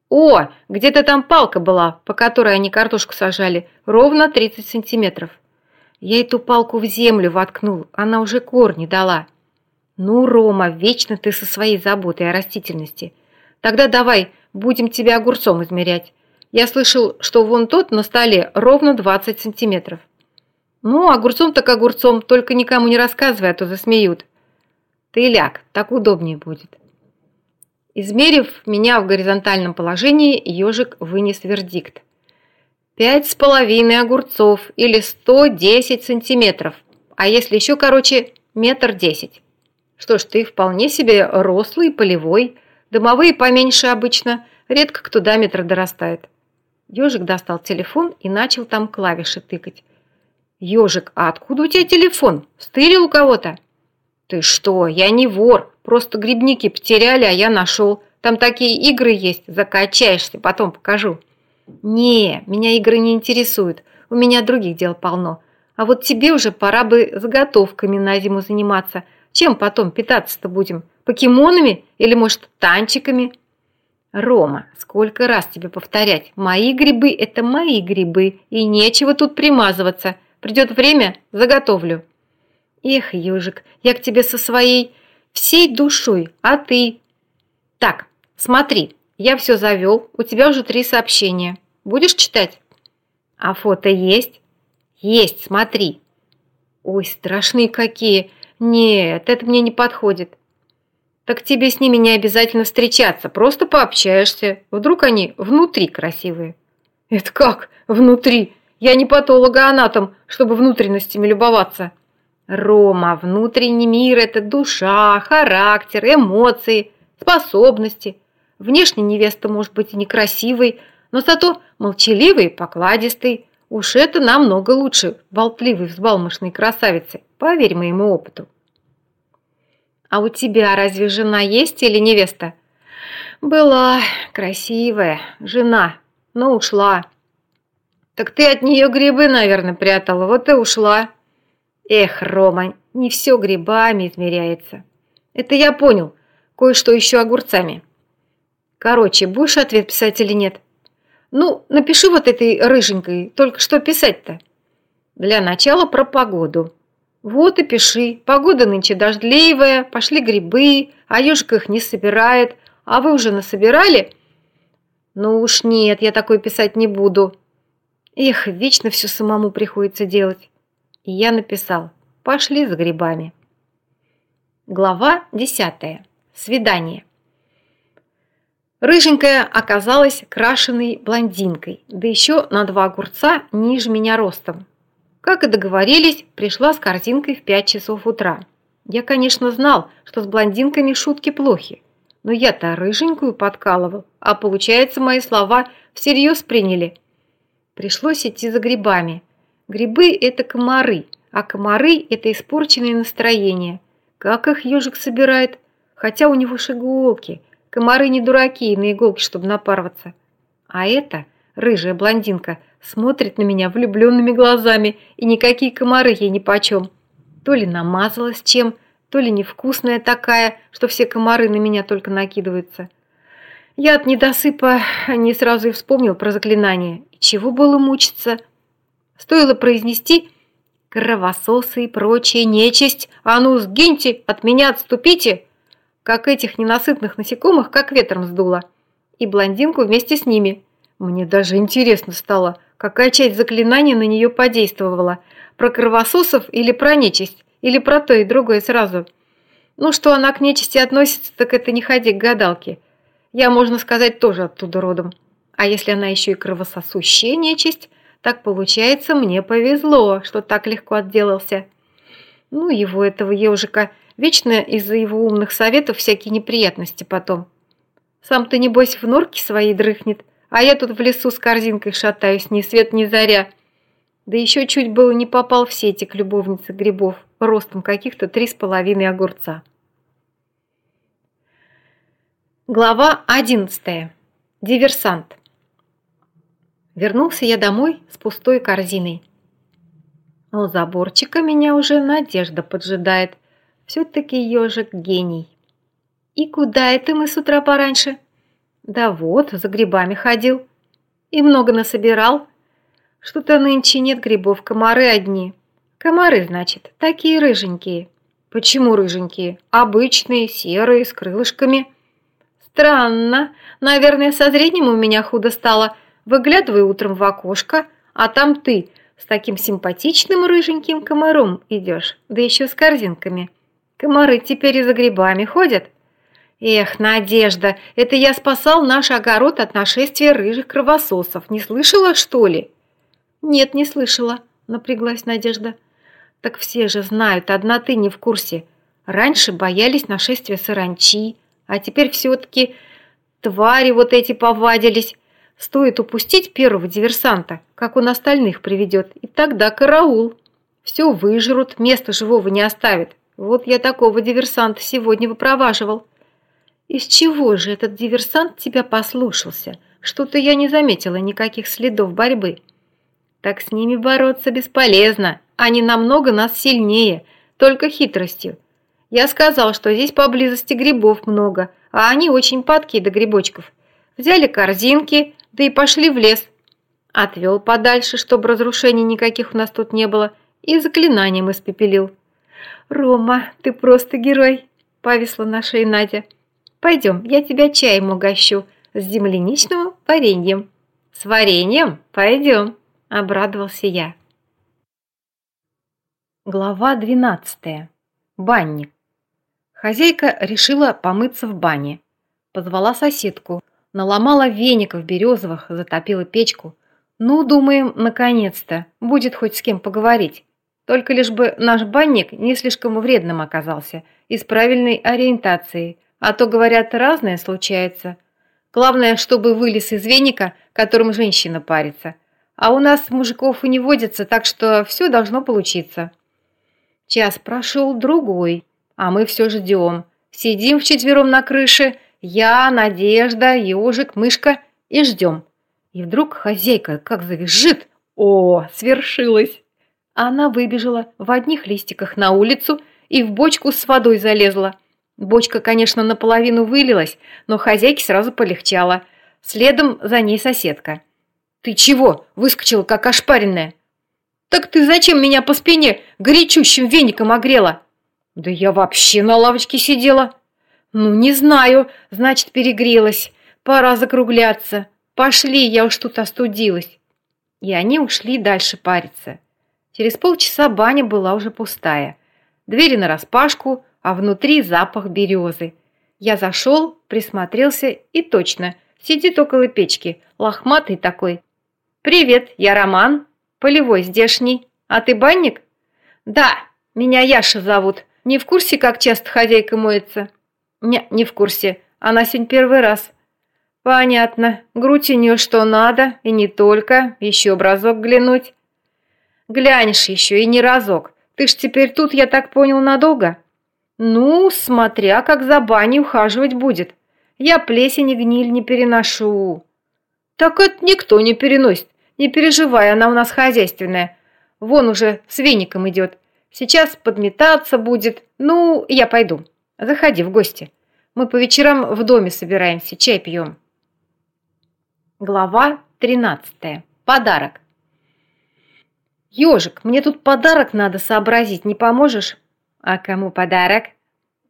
«О, где-то там палка была, по которой они картошку сажали, ровно 30 сантиметров. Я эту палку в землю воткнул, она уже корни дала». «Ну, Рома, вечно ты со своей заботой о растительности. Тогда давай будем тебя огурцом измерять. Я слышал, что вон тот на столе ровно 20 сантиметров. Ну, огурцом так огурцом, только никому не рассказывай, а то засмеют. Ты ляг, так удобнее будет. Измерив меня в горизонтальном положении, ежик вынес вердикт. Пять с половиной огурцов или 110 сантиметров, а если еще короче, метр десять. Что ж, ты вполне себе рослый, полевой, домовые поменьше обычно, редко кто до метра дорастает. Ежик достал телефон и начал там клавиши тыкать. «Ежик, а откуда у тебя телефон? Стырил у кого-то?» «Ты что, я не вор, просто грибники потеряли, а я нашел. Там такие игры есть, закачаешься, потом покажу». «Не, меня игры не интересуют, у меня других дел полно. А вот тебе уже пора бы заготовками на зиму заниматься. Чем потом питаться-то будем? Покемонами или, может, танчиками?» «Рома, сколько раз тебе повторять, мои грибы – это мои грибы, и нечего тут примазываться». Придет время, заготовлю. Эх, ежик, я к тебе со своей всей душой, а ты? Так, смотри, я все завел, у тебя уже три сообщения. Будешь читать? А фото есть? Есть, смотри. Ой, страшные какие. Нет, это мне не подходит. Так тебе с ними не обязательно встречаться, просто пообщаешься. Вдруг они внутри красивые. Это как внутри? Я не патологоанатом, чтобы внутренностями любоваться. Рома, внутренний мир – это душа, характер, эмоции, способности. Внешне невеста может быть и некрасивой, но зато молчаливой и покладистой. Уж это намного лучше болтливой, взбалмошной красавицы, поверь моему опыту. А у тебя разве жена есть или невеста? Была красивая жена, но ушла. Так ты от нее грибы, наверное, прятала, вот и ушла. Эх, Рома, не все грибами измеряется. Это я понял. Кое-что еще огурцами. Короче, будешь ответ писать или нет? Ну, напиши вот этой рыженькой, только что писать-то? Для начала про погоду. Вот и пиши. Погода нынче дождливая, пошли грибы, а ежик их не собирает. А вы уже насобирали? Ну уж нет, я такой писать не буду. Эх, вечно все самому приходится делать. И я написал «Пошли за грибами». Глава десятая. Свидание. Рыженькая оказалась крашеной блондинкой, да еще на два огурца ниже меня ростом. Как и договорились, пришла с картинкой в пять часов утра. Я, конечно, знал, что с блондинками шутки плохи, но я-то рыженькую подкалывал, а получается, мои слова всерьез приняли – Пришлось идти за грибами. Грибы – это комары, а комары – это испорченное настроение. Как их ежик собирает? Хотя у него ж иголки. Комары не дураки на иголки, чтобы напарываться. А эта, рыжая блондинка, смотрит на меня влюбленными глазами, и никакие комары ей нипочем. То ли намазалась чем, то ли невкусная такая, что все комары на меня только накидываются. Я от недосыпа не сразу и вспомнил про заклинание. Чего было мучиться? Стоило произнести «Кровососы и прочая нечисть! А ну, сгиньте! От меня отступите!» Как этих ненасытных насекомых как ветром сдуло. И блондинку вместе с ними. Мне даже интересно стало, какая часть заклинания на нее подействовала. Про кровососов или про нечисть? Или про то и другое сразу? Ну, что она к нечисти относится, так это не ходи к гадалке. Я, можно сказать, тоже оттуда родом. А если она еще и кровососущая нечисть, так получается, мне повезло, что так легко отделался. Ну, его этого ежика, вечно из-за его умных советов всякие неприятности потом. Сам-то, небось, в норке своей дрыхнет, а я тут в лесу с корзинкой шатаюсь, ни свет, ни заря. Да еще чуть было не попал в сети к любовнице грибов, ростом каких-то три с половиной огурца. Глава 11. Диверсант. Вернулся я домой с пустой корзиной. У заборчика меня уже надежда поджидает. Все-таки ежик гений. И куда это мы с утра пораньше? Да вот, за грибами ходил. И много насобирал. Что-то нынче нет грибов, комары одни. Комары, значит, такие рыженькие. Почему рыженькие? Обычные, серые, с крылышками. Странно. Наверное, со зрением у меня худо стало. Выглядываю утром в окошко, а там ты с таким симпатичным рыженьким комаром идешь, да еще с корзинками. Комары теперь и за грибами ходят. Эх, Надежда, это я спасал наш огород от нашествия рыжих кровососов. Не слышала, что ли? Нет, не слышала, напряглась Надежда. Так все же знают, одна ты не в курсе. Раньше боялись нашествия саранчи, а теперь все-таки твари вот эти повадились. Стоит упустить первого диверсанта, как он остальных приведет, и тогда караул. Все выжрут, места живого не оставят. Вот я такого диверсанта сегодня выпроваживал. Из чего же этот диверсант тебя послушался? Что-то я не заметила никаких следов борьбы. Так с ними бороться бесполезно. Они намного нас сильнее, только хитростью. Я сказал, что здесь поблизости грибов много, а они очень падки до грибочков. Взяли корзинки, да и пошли в лес. Отвел подальше, чтобы разрушений никаких у нас тут не было, и заклинанием испепелил. «Рома, ты просто герой!» – повисла на шее Надя. «Пойдем, я тебя чаем угощу с земляничным вареньем». «С вареньем? Пойдем!» – обрадовался я. Глава двенадцатая. Банник. Хозяйка решила помыться в бане. Позвала соседку, наломала веников березовых, затопила печку. Ну, думаем, наконец-то, будет хоть с кем поговорить. Только лишь бы наш банник не слишком вредным оказался и с правильной ориентацией, а то, говорят, разное случается. Главное, чтобы вылез из веника, которым женщина парится. А у нас мужиков и не водится, так что все должно получиться. Час прошел другой, а мы все ждем. Сидим вчетвером на крыше, я, Надежда, ежик, мышка и ждем. И вдруг хозяйка как завизжит. О, свершилось! Она выбежала в одних листиках на улицу и в бочку с водой залезла. Бочка, конечно, наполовину вылилась, но хозяйке сразу полегчало. Следом за ней соседка. «Ты чего?» – выскочила, как ошпаренная. «Так ты зачем меня по спине горячущим веником огрела?» Да я вообще на лавочке сидела. Ну, не знаю, значит, перегрелась. Пора закругляться. Пошли, я уж тут остудилась. И они ушли дальше париться. Через полчаса баня была уже пустая. Двери нараспашку, а внутри запах березы. Я зашел, присмотрелся и точно, сидит около печки, лохматый такой. «Привет, я Роман, полевой здешний. А ты банник?» «Да, меня Яша зовут. Не в курсе, как часто хозяйка моется? Не, не в курсе. Она сегодня первый раз. Понятно. Грудь у нее что надо, и не только. Еще образок глянуть. Глянешь еще, и не разок. Ты ж теперь тут, я так понял, надолго? Ну, смотря как за баней ухаживать будет. Я плесень и гниль не переношу. Так это никто не переносит. Не переживай, она у нас хозяйственная. Вон уже с веником идет. Сейчас подметаться будет. Ну, я пойду. Заходи в гости. Мы по вечерам в доме собираемся, чай пьем. Глава 13. Подарок. Ёжик, мне тут подарок надо сообразить, не поможешь? А кому подарок?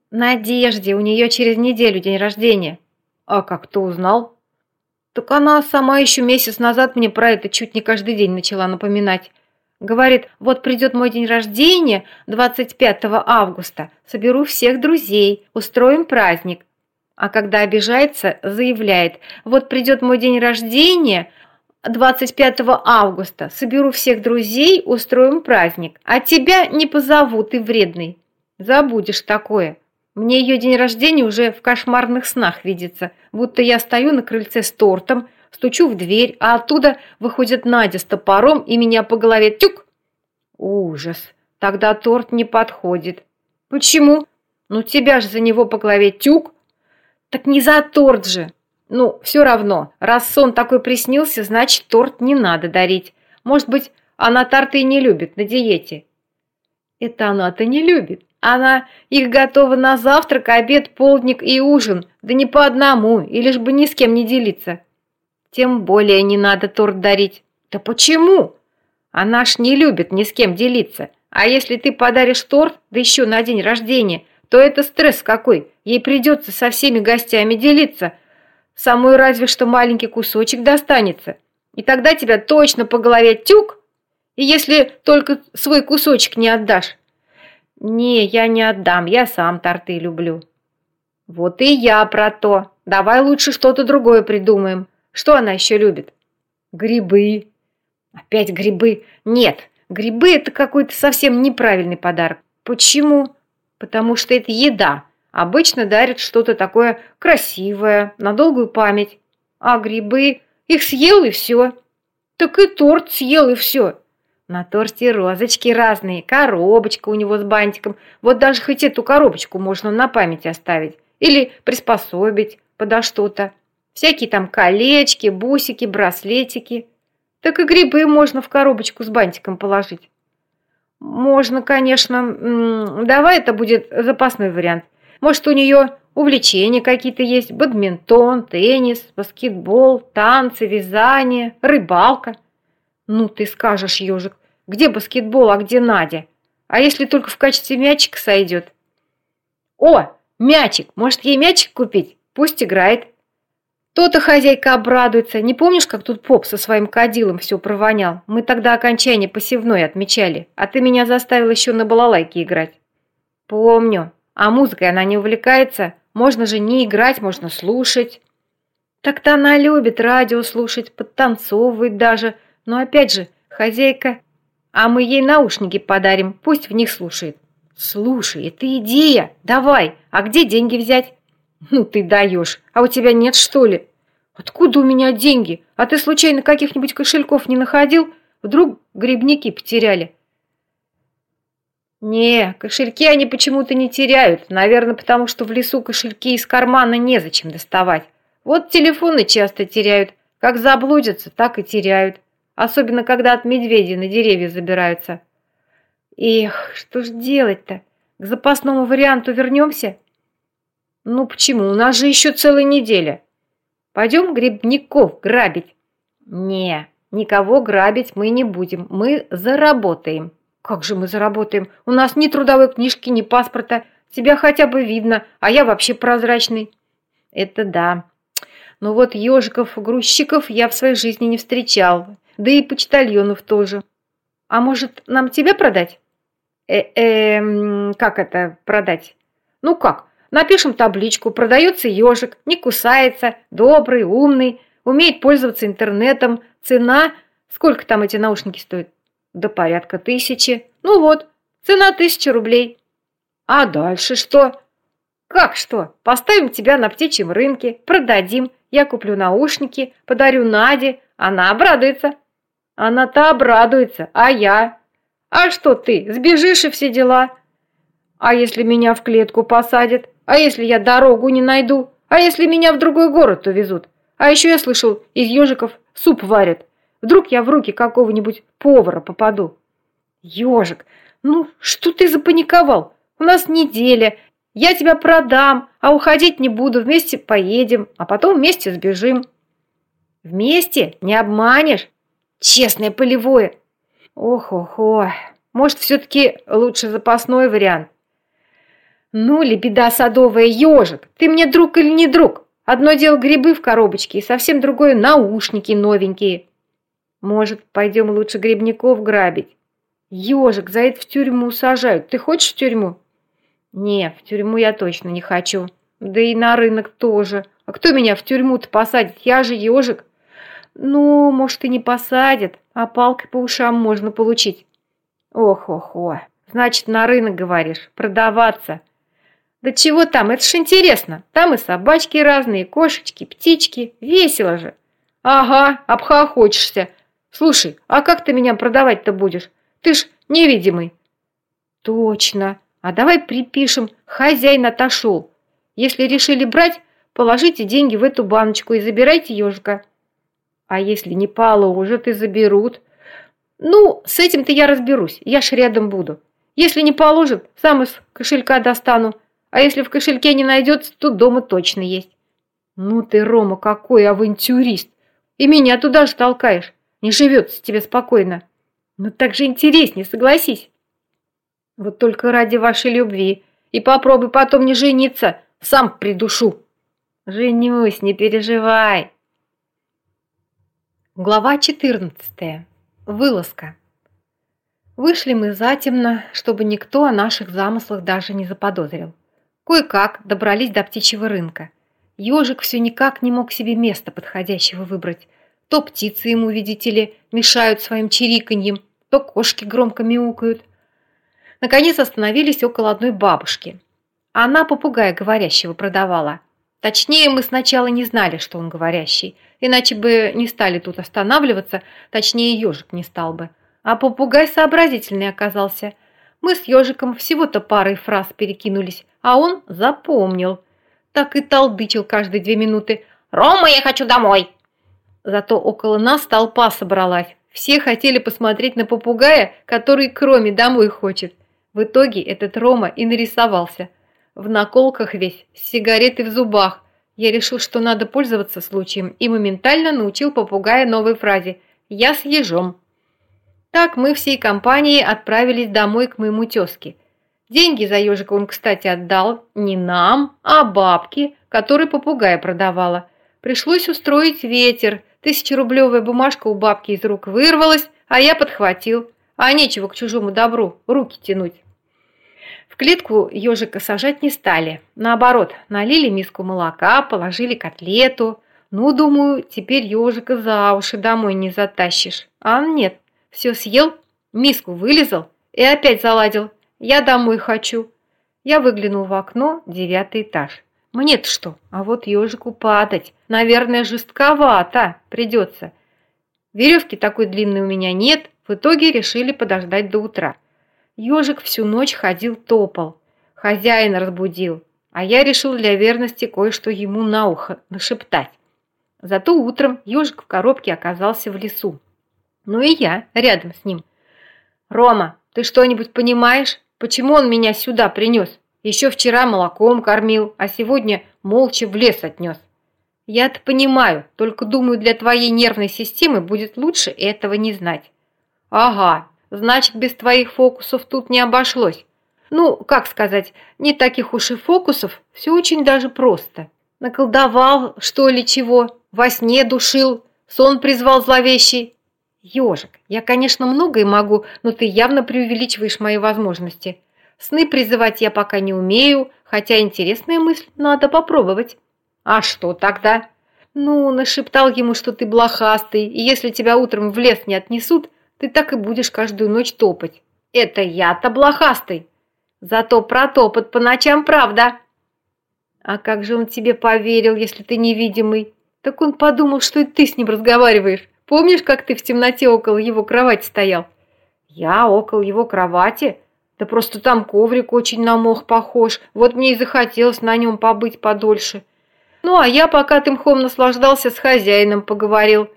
Надежде, у нее через неделю день рождения. А как ты узнал? Так она сама еще месяц назад мне про это чуть не каждый день начала напоминать. Говорит, вот придет мой день рождения, 25 августа, соберу всех друзей, устроим праздник. А когда обижается, заявляет, вот придет мой день рождения, 25 августа, соберу всех друзей, устроим праздник, а тебя не позову, ты вредный. Забудешь такое. Мне ее день рождения уже в кошмарных снах видится, будто я стою на крыльце с тортом, стучу в дверь, а оттуда выходит Надя с топором и меня по голове тюк. Ужас. Тогда торт не подходит. Почему? Ну тебя же за него по голове тюк. Так не за торт же. Ну, все равно, раз сон такой приснился, значит, торт не надо дарить. Может быть, она торты не любит на диете. Это она-то не любит. Она их готова на завтрак, обед, полдник и ужин, да не по одному, и лишь бы ни с кем не делиться. Тем более не надо торт дарить. Да почему? Она ж не любит ни с кем делиться. А если ты подаришь торт, да еще на день рождения, то это стресс какой. Ей придется со всеми гостями делиться. Самой разве что маленький кусочек достанется. И тогда тебя точно по голове тюк. И если только свой кусочек не отдашь. Не, я не отдам, я сам торты люблю. Вот и я про то. Давай лучше что-то другое придумаем. Что она еще любит? Грибы. Опять грибы. Нет, грибы это какой-то совсем неправильный подарок. Почему? Потому что это еда. Обычно дарят что-то такое красивое, на долгую память. А грибы, их съел и все. Так и торт съел и все. На торте розочки разные, коробочка у него с бантиком. Вот даже хоть эту коробочку можно на память оставить. Или приспособить подо что-то. Всякие там колечки, бусики, браслетики. Так и грибы можно в коробочку с бантиком положить. Можно, конечно. Давай это будет запасной вариант. Может, у нее увлечения какие-то есть. Бадминтон, теннис, баскетбол, танцы, вязание, рыбалка. Ну, ты скажешь, ежик, где баскетбол, а где Надя? А если только в качестве мячика сойдет? О, мячик! Может, ей мячик купить? Пусть играет. То-то хозяйка обрадуется. Не помнишь, как тут поп со своим кадилом все провонял? Мы тогда окончание посевной отмечали, а ты меня заставил еще на балалайке играть. Помню. А музыкой она не увлекается? Можно же не играть, можно слушать. Так-то она любит радио слушать, подтанцовывает даже. Но опять же, хозяйка... А мы ей наушники подарим, пусть в них слушает. Слушай, это идея. Давай. А где деньги взять? «Ну ты даешь! А у тебя нет, что ли?» «Откуда у меня деньги? А ты случайно каких-нибудь кошельков не находил? Вдруг грибники потеряли?» «Не, кошельки они почему-то не теряют. Наверное, потому что в лесу кошельки из кармана незачем доставать. Вот телефоны часто теряют. Как заблудятся, так и теряют. Особенно, когда от медведей на деревья забираются». «Эх, что ж делать-то? К запасному варианту вернемся?» «Ну почему? У нас же еще целая неделя. Пойдем грибников грабить». «Не, никого грабить мы не будем. Мы заработаем». «Как же мы заработаем? У нас ни трудовой книжки, ни паспорта. Тебя хотя бы видно, а я вообще прозрачный». «Это да. Но вот ежиков-грузчиков я в своей жизни не встречал. Да и почтальонов тоже. А может, нам тебя продать?» «Э-э, как это продать?» «Ну как? Напишем табличку, продается ежик, не кусается, добрый, умный, умеет пользоваться интернетом. Цена, сколько там эти наушники стоят? До порядка тысячи. Ну вот, цена тысяча рублей. А дальше что? Как что? Поставим тебя на птичьем рынке, продадим, я куплю наушники, подарю Наде, она обрадуется. Она-то обрадуется, а я? А что ты, сбежишь и все дела? А если меня в клетку посадят? А если я дорогу не найду? А если меня в другой город увезут? А еще я слышал, из ежиков суп варят. Вдруг я в руки какого-нибудь повара попаду. Ежик, ну что ты запаниковал? У нас неделя. Я тебя продам, а уходить не буду. Вместе поедем, а потом вместе сбежим. Вместе? Не обманешь? Честное полевое. Ох-ох-ох. Может, все-таки лучше запасной вариант? «Ну ли, беда садовая, ежик, ты мне друг или не друг? Одно дело грибы в коробочке, и совсем другое наушники новенькие. Может, пойдем лучше грибников грабить? Ежик, за это в тюрьму сажают. Ты хочешь в тюрьму?» «Не, в тюрьму я точно не хочу. Да и на рынок тоже. А кто меня в тюрьму-то посадит? Я же ежик». «Ну, может, и не посадят, а палкой по ушам можно получить». «Ох-ох-ох, значит, на рынок, говоришь, продаваться». Да чего там, это ж интересно. Там и собачки разные, кошечки, птички. Весело же. Ага, обхохочешься. Слушай, а как ты меня продавать-то будешь? Ты ж невидимый. Точно. А давай припишем «хозяин отошел». Если решили брать, положите деньги в эту баночку и забирайте ежика. А если не положат и заберут? Ну, с этим-то я разберусь, я ж рядом буду. Если не положат, сам из кошелька достану. А если в кошельке не найдется, то дома точно есть. Ну ты, Рома, какой авантюрист! И меня туда же толкаешь. Не живется тебе спокойно. Ну так же интереснее, согласись. Вот только ради вашей любви И попробуй потом не жениться, сам придушу. Женюсь, не переживай. Глава 14. Вылазка. Вышли мы затемно, чтобы никто о наших замыслах даже не заподозрил. Кое-как добрались до птичьего рынка. Ежик все никак не мог себе места подходящего выбрать. То птицы ему, видите ли, мешают своим чириканьем, то кошки громко мяукают. Наконец остановились около одной бабушки. Она попугая говорящего продавала. Точнее, мы сначала не знали, что он говорящий, иначе бы не стали тут останавливаться, точнее, ежик не стал бы. А попугай сообразительный оказался. Мы с ежиком всего-то парой фраз перекинулись, а он запомнил. Так и толдычил каждые две минуты. «Рома, я хочу домой!» Зато около нас толпа собралась. Все хотели посмотреть на попугая, который кроме домой хочет. В итоге этот Рома и нарисовался – в наколках весь, с сигаретой в зубах. Я решил, что надо пользоваться случаем и моментально научил попугая новой фразе «Я с ежом». Так мы всей компанией отправились домой к моему тезке. Деньги за ежика он, кстати, отдал не нам, а бабке, которой попугая продавала. Пришлось устроить ветер. Тысячерублевая бумажка у бабки из рук вырвалась, а я подхватил. А нечего к чужому добру руки тянуть клетку ежика сажать не стали. Наоборот, налили миску молока, положили котлету. Ну, думаю, теперь ежика за уши домой не затащишь. А нет, все съел, миску вылезал и опять заладил. Я домой хочу. Я выглянул в окно, девятый этаж. Мне-то что? А вот ежику падать. Наверное, жестковато придется. Веревки такой длинной у меня нет. В итоге решили подождать до утра. Ежик всю ночь ходил топал. Хозяин разбудил, а я решил для верности кое-что ему на ухо нашептать. Зато утром ежик в коробке оказался в лесу. Ну и я рядом с ним. «Рома, ты что-нибудь понимаешь? Почему он меня сюда принес? Еще вчера молоком кормил, а сегодня молча в лес отнес». «Я-то понимаю, только думаю, для твоей нервной системы будет лучше этого не знать». «Ага, Значит, без твоих фокусов тут не обошлось. Ну, как сказать, не таких уж и фокусов, все очень даже просто. Наколдовал, что ли, чего, во сне душил, сон призвал зловещий. Ежик, я, конечно, многое могу, но ты явно преувеличиваешь мои возможности. Сны призывать я пока не умею, хотя интересная мысль, надо попробовать. А что тогда? Ну, нашептал ему, что ты блохастый, и если тебя утром в лес не отнесут, ты так и будешь каждую ночь топать. Это я-то блохастый. Зато про топот по ночам правда. А как же он тебе поверил, если ты невидимый? Так он подумал, что и ты с ним разговариваешь. Помнишь, как ты в темноте около его кровати стоял? Я около его кровати? Да просто там коврик очень на мох похож. Вот мне и захотелось на нем побыть подольше. Ну, а я, пока ты мхом наслаждался, с хозяином поговорил.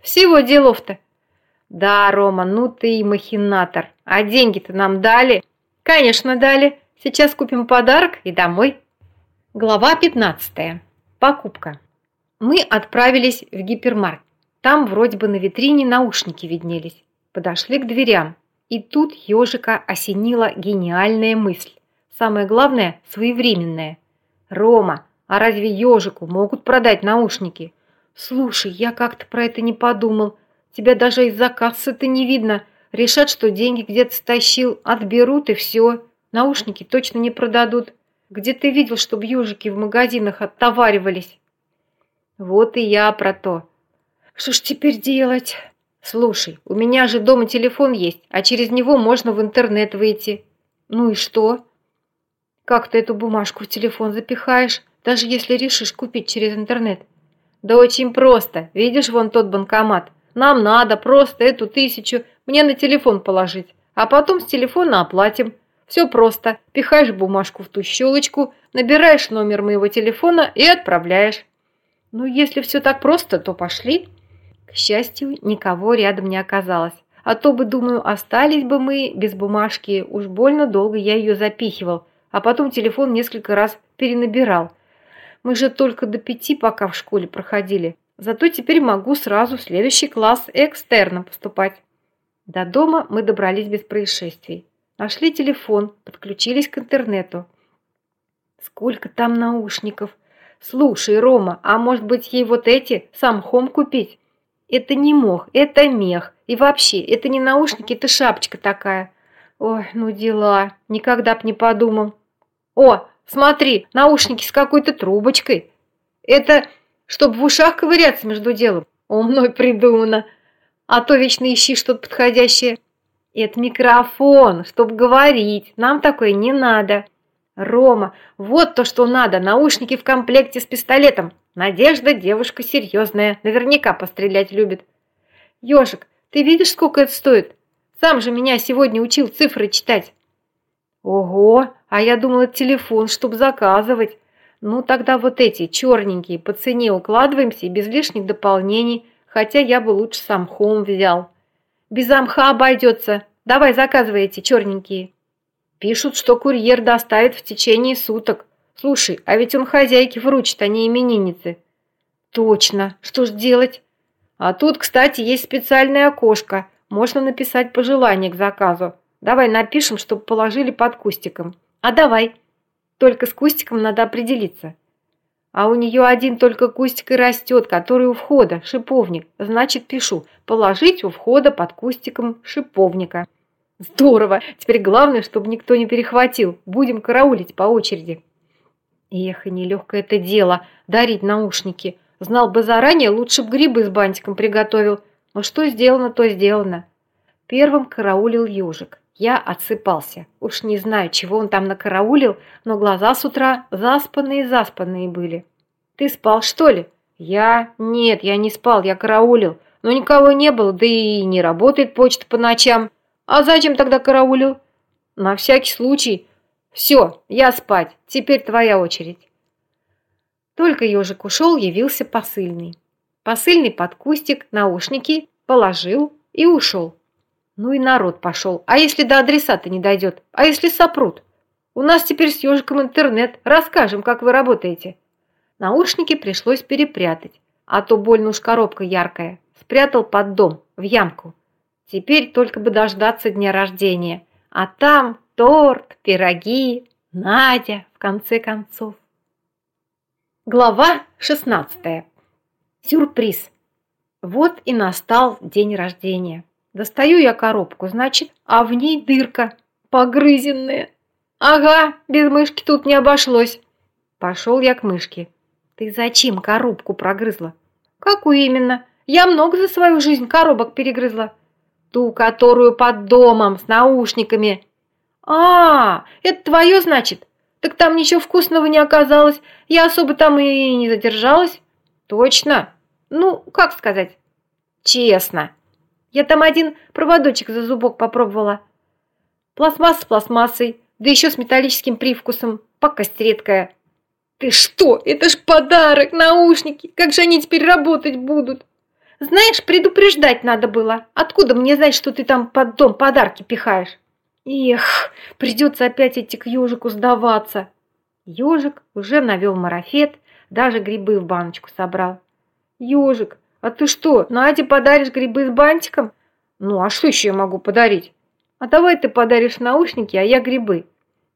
Всего делов-то. «Да, Рома, ну ты и махинатор. А деньги-то нам дали?» «Конечно, дали. Сейчас купим подарок и домой». Глава 15. Покупка. Мы отправились в гипермаркет. Там вроде бы на витрине наушники виднелись. Подошли к дверям. И тут ежика осенила гениальная мысль. Самое главное – своевременная. «Рома, а разве ежику могут продать наушники?» «Слушай, я как-то про это не подумал. Тебя даже из-за кассы-то не видно. Решат, что деньги где-то стащил, отберут и все. Наушники точно не продадут. Где ты видел, чтобы ежики в магазинах оттоваривались? Вот и я про то. Что ж теперь делать? Слушай, у меня же дома телефон есть, а через него можно в интернет выйти. Ну и что? Как ты эту бумажку в телефон запихаешь, даже если решишь купить через интернет? Да очень просто. Видишь вон тот банкомат? Нам надо просто эту тысячу мне на телефон положить, а потом с телефона оплатим. Все просто. Пихаешь бумажку в ту щелочку, набираешь номер моего телефона и отправляешь. Ну, если все так просто, то пошли. К счастью, никого рядом не оказалось. А то бы, думаю, остались бы мы без бумажки. Уж больно долго я ее запихивал, а потом телефон несколько раз перенабирал. Мы же только до пяти пока в школе проходили. Зато теперь могу сразу в следующий класс экстерном поступать. До дома мы добрались без происшествий. Нашли телефон, подключились к интернету. Сколько там наушников? Слушай, Рома, а может быть ей вот эти сам хом купить? Это не мох, это мех. И вообще, это не наушники, это шапочка такая. Ой, ну дела, никогда б не подумал. О, смотри, наушники с какой-то трубочкой. Это чтобы в ушах ковыряться между делом. Умной придумано. А то вечно ищи что-то подходящее. Это микрофон, чтобы говорить. Нам такое не надо. Рома, вот то, что надо. Наушники в комплекте с пистолетом. Надежда девушка серьезная. Наверняка пострелять любит. Ежик, ты видишь, сколько это стоит? Сам же меня сегодня учил цифры читать. Ого, а я думала, телефон, чтобы заказывать. Ну, тогда вот эти черненькие по цене укладываемся и без лишних дополнений, хотя я бы лучше сам хом взял. Без амха обойдется. Давай заказывай эти черненькие. Пишут, что курьер доставит в течение суток. Слушай, а ведь он хозяйке вручит, а не имениннице. Точно. Что ж делать? А тут, кстати, есть специальное окошко. Можно написать пожелание к заказу. Давай напишем, чтобы положили под кустиком. А давай. Только с кустиком надо определиться. А у нее один только кустик и растет, который у входа, шиповник. Значит, пишу, положить у входа под кустиком шиповника. Здорово! Теперь главное, чтобы никто не перехватил. Будем караулить по очереди. Эх, и нелегкое это дело – дарить наушники. Знал бы заранее, лучше бы грибы с бантиком приготовил. Но что сделано, то сделано. Первым караулил ежик. Я отсыпался. Уж не знаю, чего он там накараулил, но глаза с утра заспанные-заспанные были. «Ты спал, что ли?» «Я? Нет, я не спал, я караулил. Но никого не было, да и не работает почта по ночам. А зачем тогда караулил?» «На всякий случай. Все, я спать. Теперь твоя очередь». Только ежик ушел, явился посыльный. Посыльный под кустик, наушники положил и ушел. Ну и народ пошел. А если до адресата не дойдет? А если сопрут? У нас теперь с ежиком интернет. Расскажем, как вы работаете. Наушники пришлось перепрятать, а то больно уж коробка яркая. Спрятал под дом, в ямку. Теперь только бы дождаться дня рождения. А там торт, пироги, Надя, в конце концов. Глава 16. Сюрприз. Вот и настал день рождения. Достаю я коробку, значит, а в ней дырка, погрызенная. Ага, без мышки тут не обошлось. Пошел я к мышке. Ты зачем коробку прогрызла? Какую именно? Я много за свою жизнь коробок перегрызла. Ту, которую под домом, с наушниками. А, это твое, значит? Так там ничего вкусного не оказалось. Я особо там и не задержалась. Точно? Ну, как сказать? Честно. Я там один проводочек за зубок попробовала. Пластмасс с пластмассой, да еще с металлическим привкусом. Пакость редкая. Ты что? Это ж подарок, наушники. Как же они теперь работать будут? Знаешь, предупреждать надо было. Откуда мне знать, что ты там под дом подарки пихаешь? Эх, придется опять идти к ежику сдаваться. Ежик уже навел марафет, даже грибы в баночку собрал. Ежик, «А ты что, Наде подаришь грибы с бантиком?» «Ну, а что еще я могу подарить?» «А давай ты подаришь наушники, а я грибы».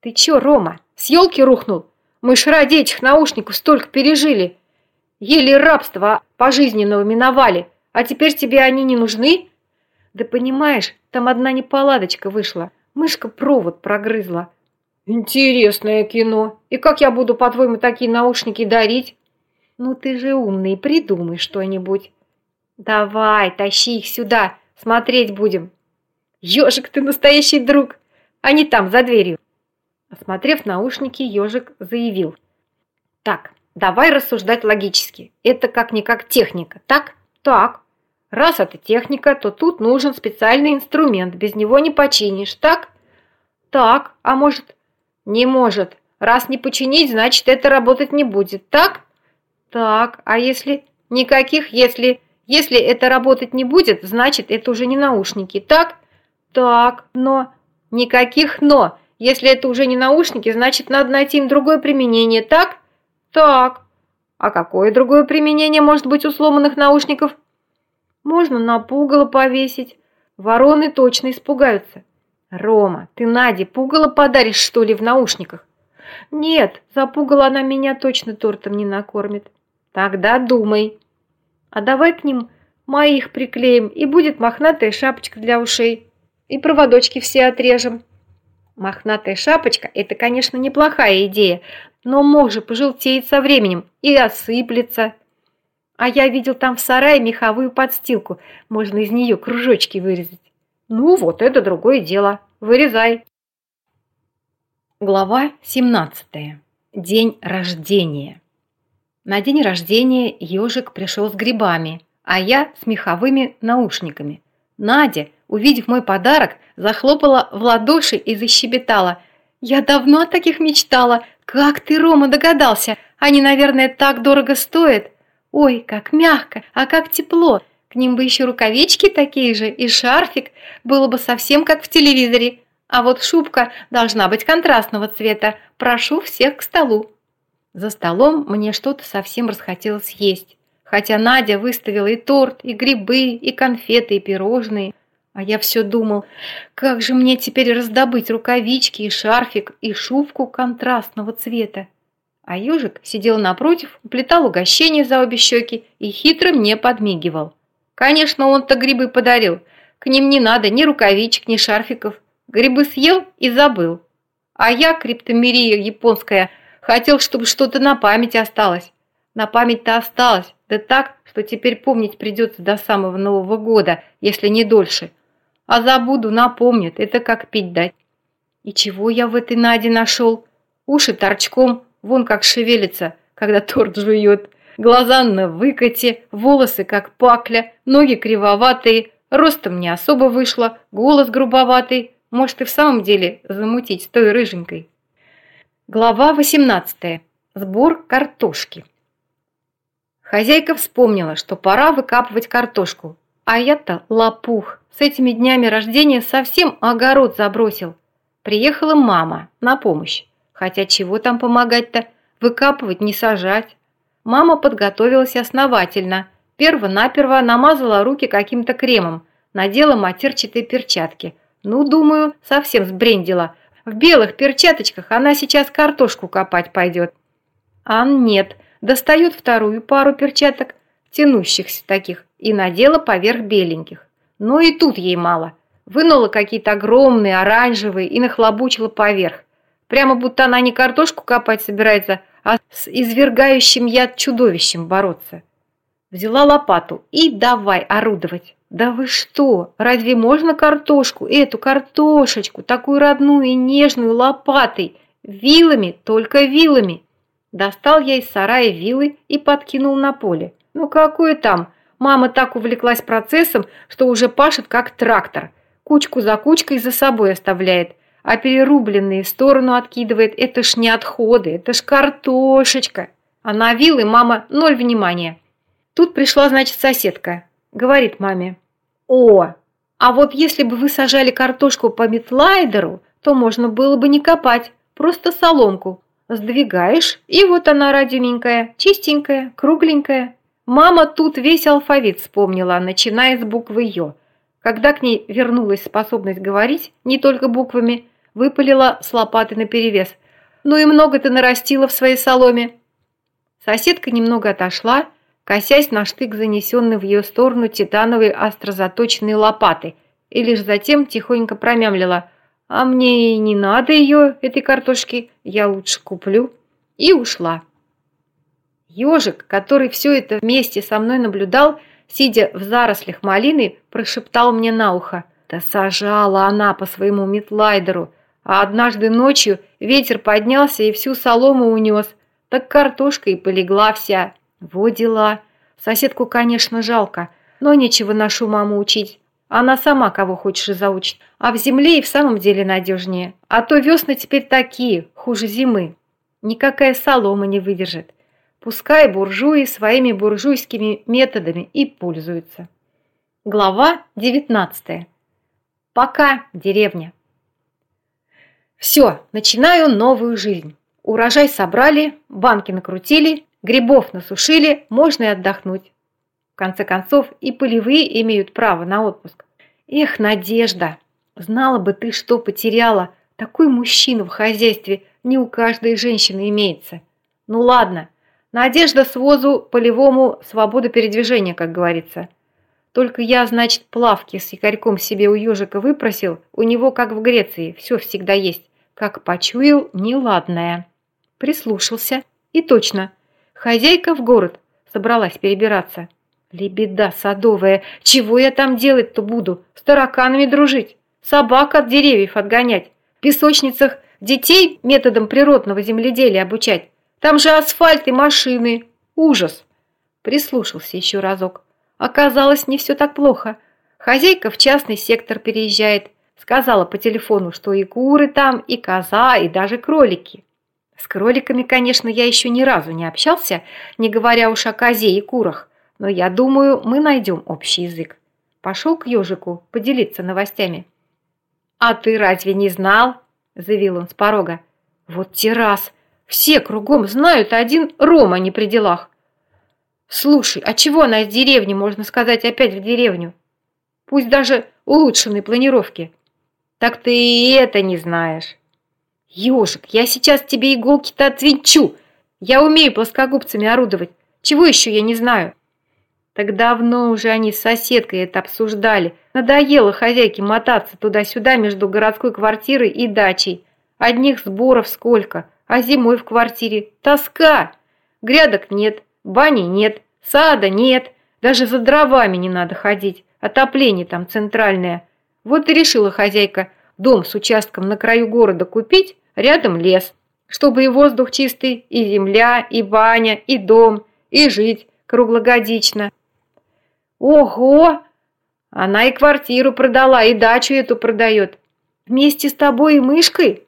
«Ты че, Рома, с елки рухнул? Мы ж ради этих наушников столько пережили. Еле рабство пожизненного миновали, а теперь тебе они не нужны?» «Да понимаешь, там одна неполадочка вышла. Мышка провод прогрызла». «Интересное кино. И как я буду, по-твоему, такие наушники дарить?» «Ну ты же умный, придумай что-нибудь». «Давай, тащи их сюда, смотреть будем». «Ежик, ты настоящий друг! Они там, за дверью!» Осмотрев наушники, ежик заявил. «Так, давай рассуждать логически. Это как-никак техника, так? Так. Раз это техника, то тут нужен специальный инструмент, без него не починишь, так? Так, а может? Не может. Раз не починить, значит это работать не будет, так? Так, а если... Никаких «если». Если это работать не будет, значит, это уже не наушники, так? Так, но... Никаких «но». Если это уже не наушники, значит, надо найти им другое применение, так? Так. А какое другое применение может быть у сломанных наушников? Можно на пугало повесить. Вороны точно испугаются. Рома, ты Наде пугало подаришь, что ли, в наушниках? Нет, запугала она меня точно тортом не накормит. Тогда думай. А давай к ним моих приклеим, и будет мохнатая шапочка для ушей. И проводочки все отрежем. Мохнатая шапочка – это, конечно, неплохая идея, но може пожелтеет со временем и осыплется. А я видел там в сарае меховую подстилку, можно из нее кружочки вырезать. Ну вот, это другое дело. Вырезай. Глава 17. День рождения. На день рождения ежик пришел с грибами, а я с меховыми наушниками. Надя, увидев мой подарок, захлопала в ладоши и защебетала. «Я давно о таких мечтала. Как ты, Рома, догадался? Они, наверное, так дорого стоят. Ой, как мягко, а как тепло. К ним бы еще рукавички такие же и шарфик. Было бы совсем как в телевизоре. А вот шубка должна быть контрастного цвета. Прошу всех к столу». За столом мне что-то совсем расхотелось есть. Хотя Надя выставила и торт, и грибы, и конфеты, и пирожные. А я все думал, как же мне теперь раздобыть рукавички и шарфик, и шубку контрастного цвета. А ежик сидел напротив, плетал угощение за обе щеки и хитро мне подмигивал. Конечно, он-то грибы подарил. К ним не надо ни рукавичек, ни шарфиков. Грибы съел и забыл. А я, криптомерия японская, хотел, чтобы что-то на память осталось. На память-то осталось, да так, что теперь помнить придется до самого Нового года, если не дольше. А забуду, напомнит, это как пить дать. И чего я в этой Наде нашел? Уши торчком, вон как шевелится, когда торт жует. Глаза на выкате, волосы как пакля, ноги кривоватые, ростом не особо вышло, голос грубоватый, может и в самом деле замутить с той рыженькой. Глава 18. Сбор картошки. Хозяйка вспомнила, что пора выкапывать картошку, а я-то лопух. С этими днями рождения совсем огород забросил. Приехала мама на помощь. Хотя чего там помогать-то? Выкапывать, не сажать. Мама подготовилась основательно. Перво-наперво намазала руки каким-то кремом, надела матерчатые перчатки – ну, думаю, совсем сбрендила. В белых перчаточках она сейчас картошку копать пойдет. А нет, достает вторую пару перчаток, тянущихся таких, и надела поверх беленьких. Но и тут ей мало. Вынула какие-то огромные, оранжевые и нахлобучила поверх. Прямо будто она не картошку копать собирается, а с извергающим яд чудовищем бороться. Взяла лопату и давай орудовать. Да вы что, разве можно картошку, эту картошечку, такую родную и нежную лопатой, вилами, только вилами? Достал я из сарая вилы и подкинул на поле. Ну какое там? Мама так увлеклась процессом, что уже пашет как трактор. Кучку за кучкой за собой оставляет, а перерубленные в сторону откидывает. Это ж не отходы, это ж картошечка. А на вилы мама ноль внимания. Тут пришла, значит, соседка. Говорит маме, о, а вот если бы вы сажали картошку по метлайдеру, то можно было бы не копать, просто соломку. Сдвигаешь, и вот она родименькая, чистенькая, кругленькая. Мама тут весь алфавит вспомнила, начиная с буквы «Ё». Когда к ней вернулась способность говорить не только буквами, выпалила с лопаты наперевес. «Ну и много ты нарастила в своей соломе». Соседка немного отошла косясь на штык, занесенный в ее сторону титановой острозаточенной лопаты, и лишь затем тихонько промямлила «А мне и не надо ее, этой картошки, я лучше куплю», и ушла. Ежик, который все это вместе со мной наблюдал, сидя в зарослях малины, прошептал мне на ухо «Да сажала она по своему метлайдеру, а однажды ночью ветер поднялся и всю солому унес, так картошка и полегла вся». Во дела. Соседку, конечно, жалко, но нечего нашу маму учить. Она сама кого хочешь и заучит. А в земле и в самом деле надежнее. А то весны теперь такие, хуже зимы. Никакая солома не выдержит. Пускай буржуи своими буржуйскими методами и пользуются. Глава 19. Пока, деревня. Все, начинаю новую жизнь. Урожай собрали, банки накрутили, Грибов насушили, можно и отдохнуть. В конце концов, и полевые имеют право на отпуск. Эх, Надежда, знала бы ты, что потеряла, Такой мужчина в хозяйстве не у каждой женщины имеется. Ну ладно, надежда с возу полевому свобода передвижения, как говорится. Только я, значит, плавки с якорьком себе у ежика выпросил, у него, как в Греции, все всегда есть. Как почуял неладное. Прислушался. И точно, хозяйка в город собралась перебираться. Лебеда садовая, чего я там делать-то буду? С тараканами дружить, собак от деревьев отгонять, в песочницах детей методом природного земледелия обучать. Там же асфальт и машины. Ужас. Прислушался еще разок. Оказалось, не все так плохо. Хозяйка в частный сектор переезжает. Сказала по телефону, что и куры там, и коза, и даже кролики. С кроликами, конечно, я еще ни разу не общался, не говоря уж о козе и курах, но я думаю, мы найдем общий язык. Пошел к ежику поделиться новостями. «А ты разве не знал?» – заявил он с порога. «Вот террас! Все кругом знают, а один Рома не при делах. Слушай, а чего она из деревни, можно сказать, опять в деревню? Пусть даже улучшенной планировки. Так ты и это не знаешь. Ёжик, я сейчас тебе иголки-то отвинчу. Я умею плоскогубцами орудовать. Чего еще я не знаю? Так давно уже они с соседкой это обсуждали. Надоело хозяйке мотаться туда-сюда между городской квартирой и дачей. Одних сборов сколько, а зимой в квартире тоска. Грядок нет, бани нет, сада нет, даже за дровами не надо ходить, отопление там центральное. Вот и решила хозяйка дом с участком на краю города купить, рядом лес, чтобы и воздух чистый, и земля, и баня, и дом, и жить круглогодично. Ого! Она и квартиру продала, и дачу эту продает. Вместе с тобой и мышкой?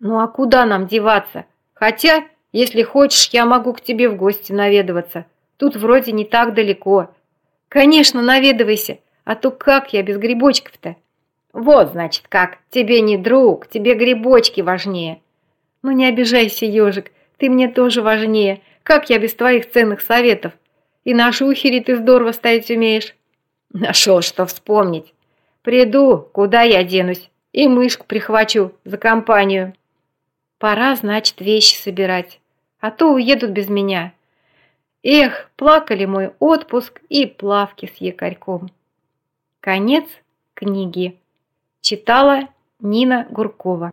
Ну а куда нам деваться? Хотя, если хочешь, я могу к тебе в гости наведываться. Тут вроде не так далеко. Конечно, наведывайся, а то как я без грибочков-то? Вот, значит, как. Тебе не друг, тебе грибочки важнее. Ну не обижайся, ежик, ты мне тоже важнее. Как я без твоих ценных советов? И на шухере ты здорово ставить умеешь. Нашел, что вспомнить. Приду, куда я денусь, и мышку прихвачу за компанию. Пора, значит, вещи собирать, а то уедут без меня. Эх, плакали мой отпуск и плавки с якорьком. Конец книги. Читала Нина Гуркова.